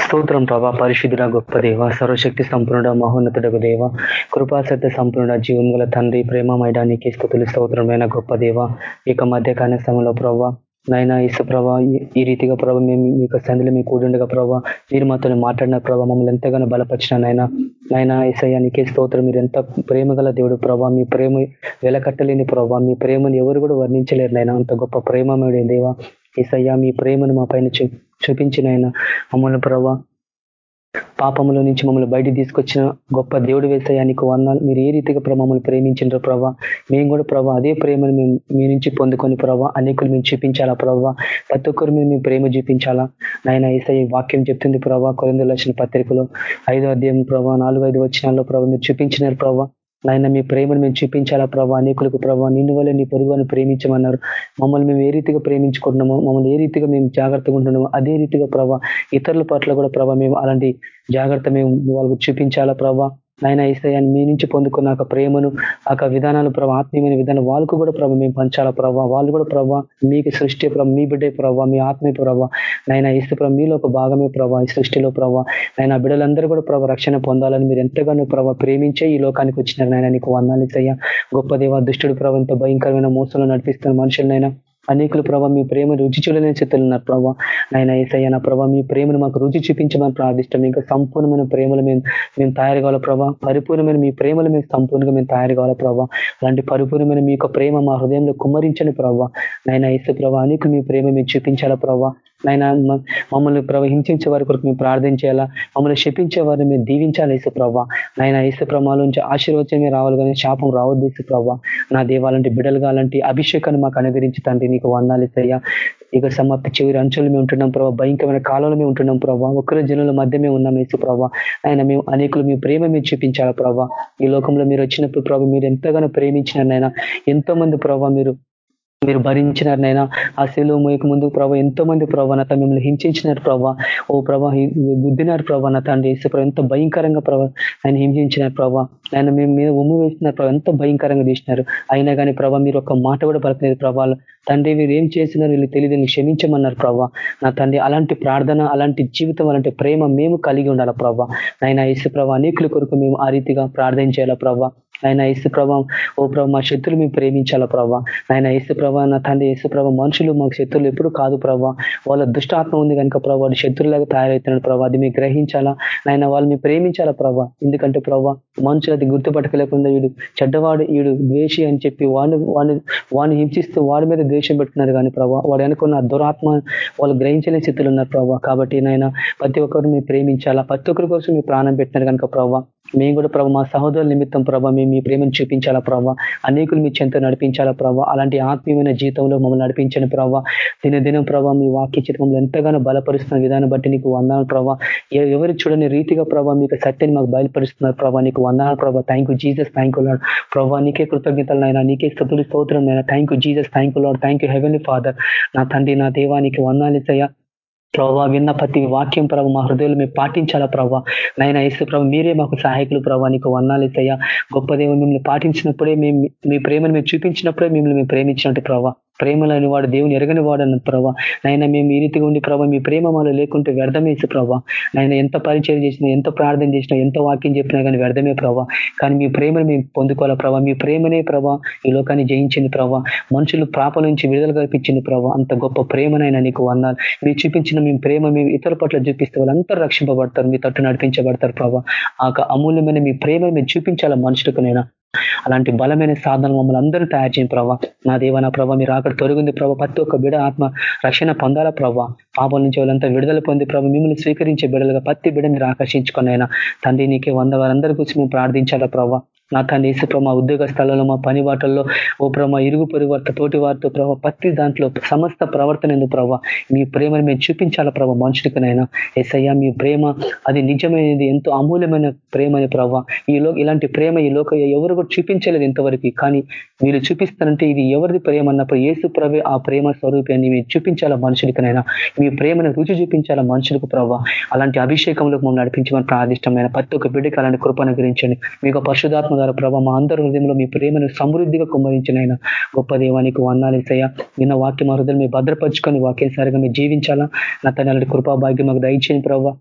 S1: స్తోత్రం ప్రభా పరిశుద్ధుడ గొప్ప దేవ సర్వశక్తి సంపూర్ణ మహోన్నతుడకు దేవ కృపాసత్య సంపూర్ణ జీవం గల తండ్రి ప్రేమ మైడానికి స్థుతులు స్తోత్రమైన గొప్ప దేవ ఇక మధ్య సమయంలో ప్రభావ నైనా ఇసు ప్రభా ఈ రీతిగా ప్రభావ మేము మీకు సంధిలో మీకు కూడిండగా ప్రభావ మీరు మాతో మాట్లాడిన ప్రభావ మమ్మల్ని ఎంతగానో బలపరిచిన నాయన. నైనా ఈసయ్య నీకే స్తోత్రం. మీరు ఎంత ప్రేమ గల దేవుడు ప్రభావ మీ ప్రేమ వెలకట్టలేని ప్రభావ మీ ప్రేమను ఎవరు కూడా వర్ణించలేరు నాయన. అంత గొప్ప ప్రేమమేడే దేవా ఈసయ్య మీ ప్రేమను మా పైన చూపించినైనా మమ్మల్ని ప్రభావ పాపముల నుంచి మమ్మల్ని బయట తీసుకొచ్చిన గొప్ప దేవుడు వేసాయానికి వందాలు మీరు ఏ రీతిగా మమ్మల్ని ప్రేమించిండ్రో ప్రభా? మేము కూడా ప్రభా అదే ప్రేమను మేము మీ నుంచి పొందుకొని ప్రభా అనేకులు మేము చూపించాలా ప్రభావ ప్రతి ఒక్కరు మీరు మేము ప్రేమ చూపించాలా? నాయన ఈసారి వాక్యం చెప్తుంది ప్రభా కొరిందలు వచ్చిన పత్రికలో ఐదో అధ్యాయం ప్రభా నాలుగు ఐదు వచ్చినాల్లో ప్రభావ మీరు చూపించినారు ప్రభా. నాయన మీ ప్రేమను మేము చూపించాలా ప్రభా. అనేకులకు ప్రభావ నిన్ను వల్ల నీ పొరుగుని ప్రేమించమన్నారు. మమ్మల్ని మేము ఏ రీతిగా ప్రేమించుకుంటున్నామో మమ్మల్ని ఏ రీతిగా మేము జాగ్రత్తగా ఉంటున్నామో అదే రీతిగా ప్రభా ఇతరుల పట్ల కూడా ప్రభా మేము అలాంటి జాగ్రత్త మేము వాళ్ళకు చూపించాలా ప్రభా. నాయన ఈసయాన్ని మీ నుంచి పొందుకున్న ఒక ప్రేమను ఆ విధానాలు ప్రభావ ఆత్మీయమైన విధానం వాళ్ళకు కూడా ప్రభావ మేము పంచాల ప్రభావ వాళ్ళు కూడా ప్రభావ మీకు సృష్టి ప్రభావ మీ బిడ్డే ప్రభావ మీ ఆత్మీయ ప్రభావ నైనా ఇసు ప్రభావ మీలో ఒక భాగమే ప్రభావ ఈ సృష్టిలో ప్రభావ నైనా బిడ్డలందరూ కూడా ప్రభావ రక్షణ పొందాలని మీరు ఎంతగానో ప్రభావ ప్రేమించే ఈ లోకానికి వచ్చినారు నాయన నీకు వందాలి గొప్ప దేవ దుష్టుడు ప్రభావ భయంకరమైన మోసంలో నడిపిస్తున్న మనుషులనైనా అనేకులు ప్రభావ మీ ప్రేమ రుచి చూడలేని స్థితులు ప్రభావ ఆయన ఏసయ్య నా ప్రభావ మీ ప్రేమను మాకు రుచి చూపించమని ప్రార్థిష్టం. ఇంకా సంపూర్ణమైన ప్రేమలు మేము మేము తయారు కావాలి ప్రభావ పరిపూర్ణమైన మీ ప్రేమలు మేము సంపూర్ణంగా మేము తయారు కావాలి ప్రభావ అలాంటి పరిపూర్ణమైన మీ యొక్క ప్రేమ మా హృదయంలో కుమ్మరించని ప్రభావ నాయన ఏసే ప్రభావ అనేకులు మీ ప్రేమ మేము చూపించాలా ప్రభావ నైనా మమ్మల్ని ప్రభావ హింసించే వారి కొరకు మేము ప్రార్థించేలా మమ్మల్ని శపించే వారిని మేము దీవించాలి ఇసు ప్రభావ నాయన ఇసు ప్రమాల నుంచి ఆశీర్వచనమే రావాలి కానీ శాపం రావద్దు ఇసు ప్రభావ నా దేవాలంటే బిడలు కాలంటే అభిషేకాన్ని మాకు అనుగరించి తండ్రి నీకు వందాలి సయ్యా ఇక సమాప్తి చివరి అంచులు మేము ఉంటున్నాం ప్రభావ భయంకరమైన కాలంలో మేము ఉంటున్నాం ప్రభావ ఒక్కరి జనుల మధ్య మేము ఉన్నాం యేసు ప్రభావ ఆయన మేము అనేకులు మీ ప్రేమ మీరు చూపించాలా ప్రభావ ఈ లోకంలో మీరు వచ్చినప్పుడు ప్రభావ మీరు ఎంతగానో ప్రేమించినారనైనా ఎంతో మంది ప్రభావ మీరు మీరు భరించినారు నైనా ఆ శిలువ మీకు ముందు ప్రభావ ఎంతో మంది ప్రభావనత మిమ్మల్ని హింసించినారు ప్రభావ ఓ ప్రభా గుద్దినారు ప్రభావ తండ్రి వేసే ప్రభావ ఎంత భయంకరంగా ప్రభావ ఆయన హింసించినారు ప్రభావ ఆయన మేము మీద ఉమ్ము వేసినారు ప్రభావ ఎంత భయంకరంగా తీసినారు. అయినా కానీ ప్రభావ మీరు ఒక మాట కూడా పలకలేదు ప్రభావాలు తండ్రి మీరు ఏం చేసినారు వీళ్ళు తెలియదు క్షమించమన్నారు ప్రభావ నా తండ్రి అలాంటి ప్రార్థన అలాంటి జీవితం అలాంటి ప్రేమ మేము కలిగి ఉండాలా ప్రభావ ఆయన ఇసు ప్రభావ అనేకుల కొరకు మేము ఆ రీతిగా ప్రార్థన చేయాలా ప్రభావ ఆయన ఏసు ప్రభా ఓ ప్రభా మా శత్రులు మేము ప్రేమించాలా ప్రభా? ఆయన ఇసు ప్రభావ నా తండ్రి యేసు ప్రభా మనుషులు మాకు శత్రులు ఎప్పుడు కాదు ప్రభావ వాళ్ళ దుష్టాత్మ ఉంది కనుక ప్రభా వాడు శత్రులాగా తయారవుతున్నాడు ప్రభా. అది మీకు గ్రహించాలా? ఆయన వాళ్ళు మేము ప్రేమించాలా ప్రభా? ఎందుకంటే ప్రభా మనుషులు అది గుర్తుపట్టకలేకుండా వీడు చెడ్డవాడు వీడు ద్వేషి అని చెప్పి వాడిని వాడిని వాడిని హింసిస్తూ వాడి మీద ద్వేషం పెట్టుకున్నారు కానీ ప్రభా వాడు అనుకున్న దురాత్మ వాళ్ళు గ్రహించలేని స్థితిలో ఉన్నారు ప్రభావ కాబట్టి నాయన ప్రతి ఒక్కరు మేము ప్రేమించాలా? ప్రతి ఒక్కరి కోసం మీ ప్రాణం పెట్టినారు కనుక ప్రభా. మేము కూడా ప్రభావ మా సహోదరుల నిమిత్తం ప్రభావ మేము మీ ప్రేమను చూపించాలా ప్రభావ అనేకులు మీ చెంత నడిపించాలా ప్రభావ అలాంటి ఆత్మీయమైన జీవితంలో మమ్మల్ని నడిపించని ప్రభావ దినదినం ప్రభావ మీ వాక్య చిత్రంలో ఎంతగానో బలపరుస్తున్న విధానం బట్టి నీకు వందాలు ప్రభావ ఎవరు చూడని రీతిగా ప్రభావ మీకు సత్యాన్ని మాకు బయలుపరుస్తున్నారు ప్రభావ నీకు వందాలు ప్రభావ thank you Jesus thank you lord ప్రభావ నీకే కృతజ్ఞతలు అయినా నీకే స్థుతులు స్తోత్రం అయినా thank you Jesus thank you lord thank you heavenly father నా తండ్రి నా దేవానికి వందాలు ప్రభావ విన్న ప్రతి వాక్యం ప్రభావ మా హృదయాలు మేము పాటించాలా ప్రభావ నైనా ఇస్తే ప్రభావ మీరే మాకు సహాయకులు ప్రభావ నీకు వన్నాలు ఇస్తాయా గొప్ప మిమ్మల్ని పాటించినప్పుడే మేము మీ ప్రేమను మేము చూపించినప్పుడే మిమ్మల్ని మేము ప్రేమించినట్టు ప్రభావ ప్రేమలని వాడు దేవుని ఎరగని వాడు అన్న ప్రభావ నైనా మేము ఈ రీతిగా ఉండి ప్రభావ మీ ప్రేమ మాలో లేకుంటే వ్యర్థమేసి ప్రభావ నాయన ఎంత పరిచయం చేసినా ఎంత ప్రార్థన చేసినా ఎంత వాక్యం చెప్పినా కానీ వ్యర్థమే ప్రభావ కానీ మీ ప్రేమను మేము పొందుకోవాలా ప్రభావ మీ ప్రేమనే ప్రభావ ఈ లోకాన్ని జయించింది ప్రభావ మనుషులు ప్రాపల నుంచి విడుదల కల్పించింది ప్రభావ అంత గొప్ప ప్రేమనైనా నీకు అన్నారు మీరు చూపించిన మేము ప్రేమ మేము ఇతరుల పట్ల చూపిస్తే వాళ్ళంతా రక్షింపబడతారు మీ తట్టు నడిపించబడతారు ప్రభావ ఆ అమూల్యమైన మీ ప్రేమ మీరు చూపించాలా మనుషులకునైనా అలాంటి బలమైన సాధనలు మమ్మల్ని అందరూ తయారు చేయని ప్రభావ నా దేవ నా ప్రభావ మీరు అక్కడ తొలగింది ప్రభావ ప్రతి ఒక్క బిడ ఆత్మ రక్షణ పొందాలా ప్రభావ పాపల నుంచి వాళ్ళంతా విడుదల పొంది ప్రభావ మిమ్మల్ని స్వీకరించే బిడలుగా ప్రతి బిడ మీరు ఆకర్షించుకున్నైనా తండ్రి నీకే వంద వారందరి గురించి మేము ప్రార్థించాలా ప్రభావ నా తండ్రి ఇసు మా ఉద్యోగ స్థలంలో మా పని వాటల్లో ఓ ప్రమా ఇరుగు పరివర్త తోటి వారితో ప్రభావ ప్రతి దాంట్లో సమస్త ప్రవర్తన ఎందుకు ప్రభావ మీ ప్రేమను మేము చూపించాల ప్రభావ మనుషుడికినైనా ఎస్ఐయా మీ ప్రేమ అది నిజమైనది ఎంతో అమూల్యమైన ప్రేమ అని ప్రభావ ఈ లో ఇలాంటి ప్రేమ ఈ లోక ఎవరు కూడా చూపించలేదు ఇంతవరకు. కానీ మీరు చూపిస్తారంటే ఇది ఎవరిది ప్రేమ అన్నప్పుడు ఏసు ప్రభే ఆ ప్రేమ స్వరూపాన్ని మీరు చూపించాలా మనుషుడికినైనా మీ ప్రేమను రుచి చూపించాలా మనుషులకు ప్రభావ అలాంటి అభిషేకంలో మమ్మల్ని నడిపించమని ప్రార్థిష్టమైన ప్రతి ఒక్క బిడ్డకి అలాంటి కృపను గురించండి మీకు పరిశుధాత్మ ద్వారా ప్రభావ మా అందరి హృదయంలో మీ ప్రేమను సమృద్ధిగా కుమ్మరించిన గొప్ప దేవానికి వందాలేసయ్య నిన్న వాక్యం హృదయం మీ భద్రపరుచుకొని వాక్యసారిగా మీరు జీవించాలా? నా తన కృపా భాగ్యం మాకు దయచేయండి ప్రభావ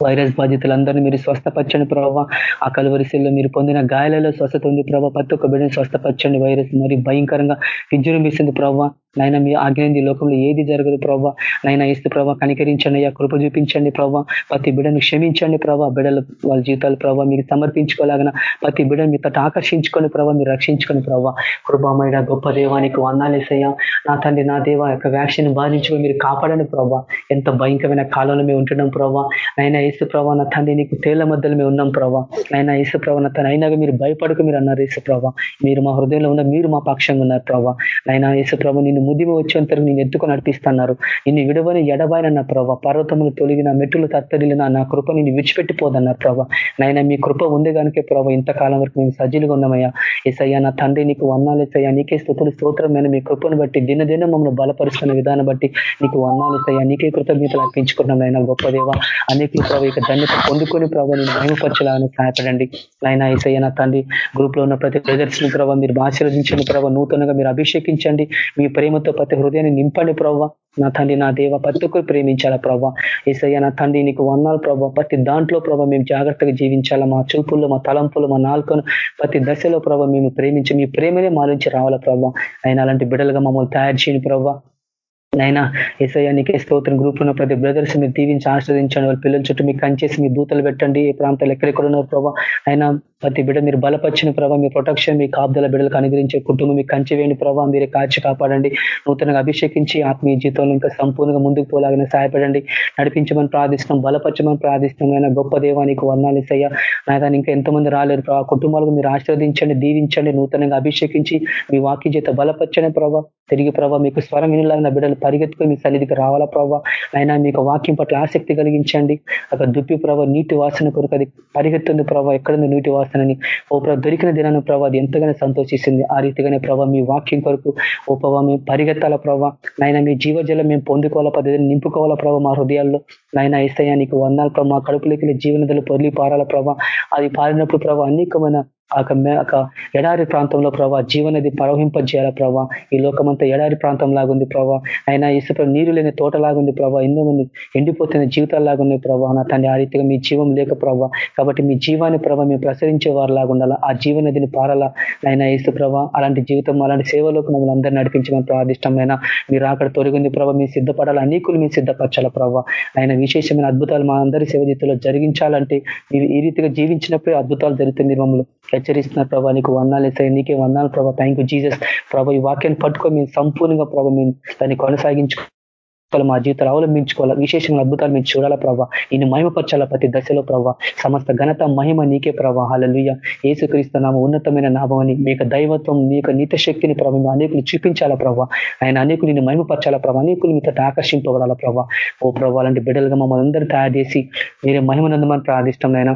S1: వైరస్ బాధితులందరినీ మీరు స్వస్థపరచండి ప్రభావ ఆ కలువరిశీల్లో మీరు పొందిన గాయాలలో స్వస్థత ఉంది ప్రభావ ప్రతి ఒక్క బిడ్డను స్వస్థపరచండి. వైరస్ మరి భయంకరంగా విజృంభిస్తుంది ప్రభావ నైనా మీ ఆజ్ఞ లోకంలో ఏది జరగదు ప్రభావ నైనా ఇస్తు ప్రభావ కనికరించండి అయ్యా కృప చూపించండి ప్రభావ ప్రతి బిడ్డను క్షమించండి ప్రభావ బిడ్డలు వాళ్ళ జీవితాలు ప్రభావ మీకు సమర్పించుకోలేగన ప్రతి బిడ్డను మీ తట ఆకర్షించుకొని ప్రభావ మీరు రక్షించుకొని ప్రభావ కృపమైన గొప్ప దేవానికి వందాలేసయ్యా నా తండ్రి నా దేవ యొక్క వ్యాక్సిన్ బాధించుకొని మీరు కాపాడని ప్రభావ ఎంత భయంకరమైన కాలంలో మేము ఉంటున్నాం ప్రభావ నైనా ఇసు ప్రభావ నా తండ్రి నీకు తేళ్ళ మధ్యలో మేము ఉన్నాం ప్రభావ నైనా ఇసు ప్రభావ నా తన మీరు భయపడకు మీరు అన్నారు ఇసు ప్రభావ మీరు మా హృదయంలో ఉన్న మీరు మా పక్షంగా ఉన్నారు ప్రభావ నైనా ఇసు ప్రభావ నిన్ను నిన్ను ముదిమి వచ్చేంత నేను ఎత్తుకొని నడిపిస్తున్నారు. నిన్ను విడవని ఎడబాయిన నా ప్రభావ పర్వతములు తొలగిన మెట్టులు తత్తరిలిన నా కృప నిన్ను విడిచిపెట్టిపోదన్నారు ప్రభావ నాయన మీ కృప ఉంది కనుకే ప్రభావ ఇంతకాలం వరకు మేము సజ్జలుగా ఉన్నామయ్యా. ఏసయ్యా నా తండ్రి నీకు వన్నాలు ఇస్తాయా నీకే స్థుతులు స్తోత్రమైన మీ కృపను బట్టి దినదిన మమ్మల్ని బలపరుస్తున్న విధానం బట్టి నీకు వన్నాలు ఇస్తాయా నీకే కృతజ్ఞతలు అర్పించుకున్నాం నాయన గొప్ప దేవ. అనేక ప్రభావ ఇక ధన్యత పొందుకొని ప్రభావ నేను మహిమపరచలాగానే సహాయపడండి. నాయన ఏసయ్య నా తండ్రి గ్రూప్లో ఉన్న ప్రతి ప్రదర్శన ప్రభావ మీరు ఆశీర్వదించండి ప్రభావ నూతనంగా మీరు అభిషేకించండి. మీ ప్రేమ ప్రేమతో ప్రతి హృదయాన్ని నింపండి ప్రభావ నా తండ్రి నా దేవ ప్రతి ఒక్కరు ప్రేమించాలా ప్రభావ ఏసయ్య నా తండ్రి నీకు వందాలు ప్రభావ ప్రతి దాంట్లో ప్రభావ మేము జాగ్రత్తగా జీవించాలా. మా చూపుల్లో మా తలంపులు మా నాలుకను ప్రతి దశలో ప్రభావ మేము ప్రేమించి మీ ప్రేమనే మా నుంచి రావాలా ప్రభావ ఆయన అలాంటి బిడలుగా మమ్మల్ని తయారు చేయని ప్రభావ నైనా ఎస్ఐ నీకే స్తోత్రం. గ్రూప్ ఉన్న ప్రతి బ్రదర్స్ మీరు దీవించి ఆశ్రదించండి వాళ్ళ పిల్లల చుట్టూ మీకు కంచేసి మీ దూతలు పెట్టండి. ఏ ప్రాంతాలు ఎక్కడెక్కడ ఉన్నారు ప్రభావ అయినా ప్రతి బిడ్డ మీరు బలపరిచిన ప్రభావ మీ ప్రొటెక్షన్ మీ కాపుదల బిడ్డలకు అనుగ్రహించే కుటుంబం మీకు కంచి వేయండి ప్రభావ మీరే కాచి కాపాడండి. నూతనంగా అభిషేకించి ఆత్మీయ జీవితంలో ఇంకా సంపూర్ణంగా ముందుకు పోలాగిన సహాయపడండి. నడిపించమని ప్రార్థిస్తున్నాం బలపరచమని ప్రార్థిస్తున్నాం. అయినా గొప్ప దేవానికి వర్ణాలు ఇస్తాయా నాయన ఇంకా ఎంతమంది రాలేరు ప్రభావ కుటుంబాలకు మీరు ఆశ్రవదించండి దీవించండి నూతనంగా అభిషేకించి మీ వాక్య చేత బలపరచని ప్రభావ తిరిగి ప్రభావ మీకు స్వరం వినలాగిన బిడ్డలు పరిగెత్తుకొని మీ సన్నిధికి రావాలా ప్రభావ అయినా మీకు వాక్యం పట్ల ఆసక్తి కలిగించండి. అక్కడ దుప్పి ప్రభావ నీటి వాసన కొరకు అది పరిగెత్తుంది ప్రభావ ఎక్కడుంది నీటి వాసనని ఓ ప్రభావ దొరికిన దినాన్ని ప్రభావ అది ఎంతగానో సంతోషిస్తుంది. ఆ రీతిగానే ప్రభావ మీ వాక్యం కొరకు ఓ ప్రభావ మేము పరిగెత్తాల ప్రభావ నాయన మీ జీవజలం మేము పొందుకోవాలా పద్ధతిని నింపుకోవాలా ప్రభావ మా హృదయాల్లో? నాయన ఇస్తాయా నీకు వందాల ప్రభావ మా కడుపులోకి జీవనదలు పొదిలి పారాల ప్రభావ అది పారినప్పుడు ప్రభావ అనేకమైన ఒక ఎడారి ప్రాంతంలో ప్రభావ జీవనది ప్రవహింపజేయాల ప్రభావ ఈ లోకమంతా ఎడారి ప్రాంతం లాగుంది ప్రభావ అయినా ఇసుక నీరు లేని తోట లాగుంది ప్రభావ ఎన్నో మంది ఎండిపోతున్న జీవితాలు లాగుంది ప్రభా. నా తండ్రి ఆ రీతిగా మీ జీవం లేక ప్రభావ కాబట్టి మీ జీవాన్ని ప్రభావ మేము ప్రసరించే వారు లాగుండాలా ఆ జీవనదిని పారాలా? అయినా ఇసు ప్రభా అలాంటి జీవితం అలాంటి సేవలోకి మమ్మల్ని అందరినీ నడిపించమని ప్రార్థిష్టమైన మీరు అక్కడ తొలగింది ప్రభావ మీ సిద్ధపడాలి? అనేకులు మీ సిద్ధపరచాల ప్రభా? ఆయన విశేషమైన అద్భుతాలు మా అందరి సేవ జీవితంలో జరిగించాలంటే మీరు ఈ రీతిగా జీవించినప్పుడే అద్భుతాలు జరుగుతుంది మమ్మల్ని హెచ్చరిస్తున్నారు ప్రభా నీకు వందాలు ఇస్తాయి నీకే వందాలు ప్రభా. థ్యాంక్ యూ జీజస్ ప్రభా ఈ వాక్యాన్ని పట్టుకొని మేము సంపూర్ణంగా ప్రభా మేము దాన్ని కొనసాగించుకోవాలి మా జీవితాలు అవలంబించుకోవాలా విశేషంగా అద్భుతాలు మేము చూడాలా ప్రభా. ఇన్ని మహిమపరచాలా ప్రతి దశలో ప్రభా. సమస్త ఘనత మహిమ నీకే ప్రభావ హాలలుయ ఏసుక్రీస్తున్నాము ఉన్నతమైన నాభమని మీకు దైవత్వం మీ యొక్క నీత శక్తిని ప్రభావ అనేకులు చూపించాలా ప్రభావ ఆయన అనేకులు నిన్ను మహిమపరచాలా ప్రభా. అనేకులు మీతో ఆకర్షింపబడాలా ప్రభావ ఓ ప్రభా అలాంటి బిడ్డలుగా మమ్మల్ని అందరూ తయారు చేసి మీరే మహిమనందమని ప్రార్థిష్టం అయినా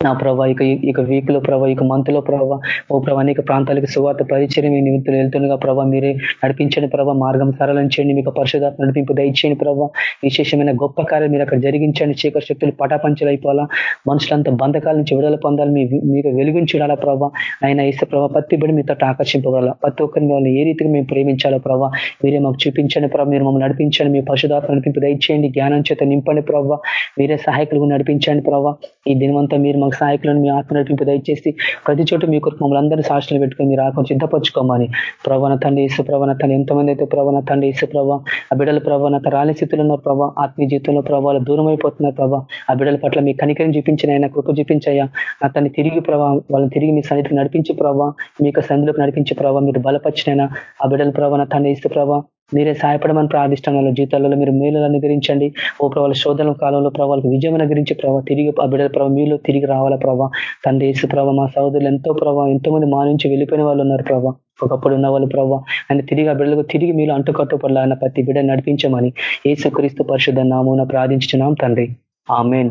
S1: నా ప్రభా ఇక ఇక వీక్లో ప్రభా ఇక మంత్లో ప్రభావ ఓ ప్రభా అనేక ప్రాంతాలకు సువార్త పరిచయం మీ నిమిత్తులు వెళ్తుండగా ప్రభా మీరే నడిపించండి ప్రభా మార్గం సరళం చేయండి మీకు పరిశుధాత్మ నడిపింపు దయచేయండి ప్రభావ విశేషమైన గొప్ప కార్యం మీరు అక్కడ జరిగించండి చీకటి శక్తులు పటాపంచలు అయిపోవాలా మనుషులంతా బంధకాల నుంచి విడుదల పొందాలి మీ మీకు వెలిగించుడాలా ప్రభా ఆయన ఇస్తే ప్రభా ప్రతి బిడ్డ మీతో ఆకర్షింపగల ప్రతి ఒక్కరిని వాళ్ళని ఏ రీతిగా మేము ప్రేమించాలో ప్రభావ మీరే మాకు చూపించండి ప్రభావ మీరు మమ్మల్ని నడిపించండి మీ పరిశుధాత్మ నడిపింపు దయచేయండి జ్ఞానం చేత నింపండి ప్రభావ మీరే సహాయకులు నడిపించండి ప్రభావ ఈ దినవంతా మీరు మాకు సహాయకులను మీ ఆత్మ నడిపింపు దయచేసి ప్రతి చోట మీ కొరకు మమ్మల్ని అందరినీ సాక్షులు పెట్టుకొని మీరు ఆత్మ సిద్ధపరచుకోమని. ప్రవణ తండ్రి ఇసు ప్రవణ తండ్రి ఎంతమంది అయితే ప్రవణ తండ్రి ఇసు ప్రభావ ఆ బిడ్డల ప్రవణత రాని స్థితిలో ఉన్న ప్రభావ ఆత్మీయ జీవితంలో ప్రభావాలు దూరం అయిపోతున్నారు ప్రభావ ఆ బిడ్డల పట్ల మీ కనికరం చూపించిన ఆయన కృప చూపించాయా అతన్ని తిరిగి ప్రభావ వాళ్ళని తిరిగి మీ సన్నిధికి నడిపించే ప్రభావ మీ యొక్క సన్నిధిలోకి నడిపించే ప్రభావ మీరు బలపరిచిన ఆ బిడ్డల ప్రవణ తండ్రి ఇసు ప్రభావ మీరే సహాయపడమని ప్రార్థిష్టం వాళ్ళ జీవితాలలో మీరు మేలు అనుగ్రహించండి. ఓ ప్రభావ శోధన కాలంలో ప్రభావాలకు విజయం అనుగ్రహించే ప్రభావ తిరిగి ఆ బిడ్డల ప్రభావ మీలో తిరిగి రావాలా ప్రభావ తండ్రి యేసు ప్రభావ మా సహోదరులు ఎంతో ప్రభావ ఎంతో మంది మా నుంచి వెళ్ళిపోయిన వాళ్ళు ఉన్నారు ప్రభావ ఒకప్పుడు ఉన్న వాళ్ళు ప్రభావ ఆయన తిరిగి ఆ బిడ్డలకు తిరిగి మీరు అంటుకట్టుపడలా ఆయన ప్రతి బిడ్డ నడిపించమని ఏసుక్రీస్తు పరిశుద్ధ నామూన ప్రార్థించున్నాం తండ్రి. ఆమెన్.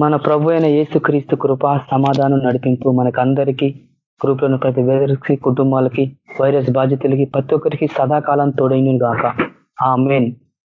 S1: మన ప్రభు అయిన ఏసుక్రీస్తు కృప సమాధానం నడిపింపు మనకందరికీ గ్రూప్లను ప్రతి వేదరికి కుటుంబాలకి వైరస్ బాధ్యతలకి ప్రతి ఒక్కరికి సదాకాలం తోడైను గాక ఆ మెయిన్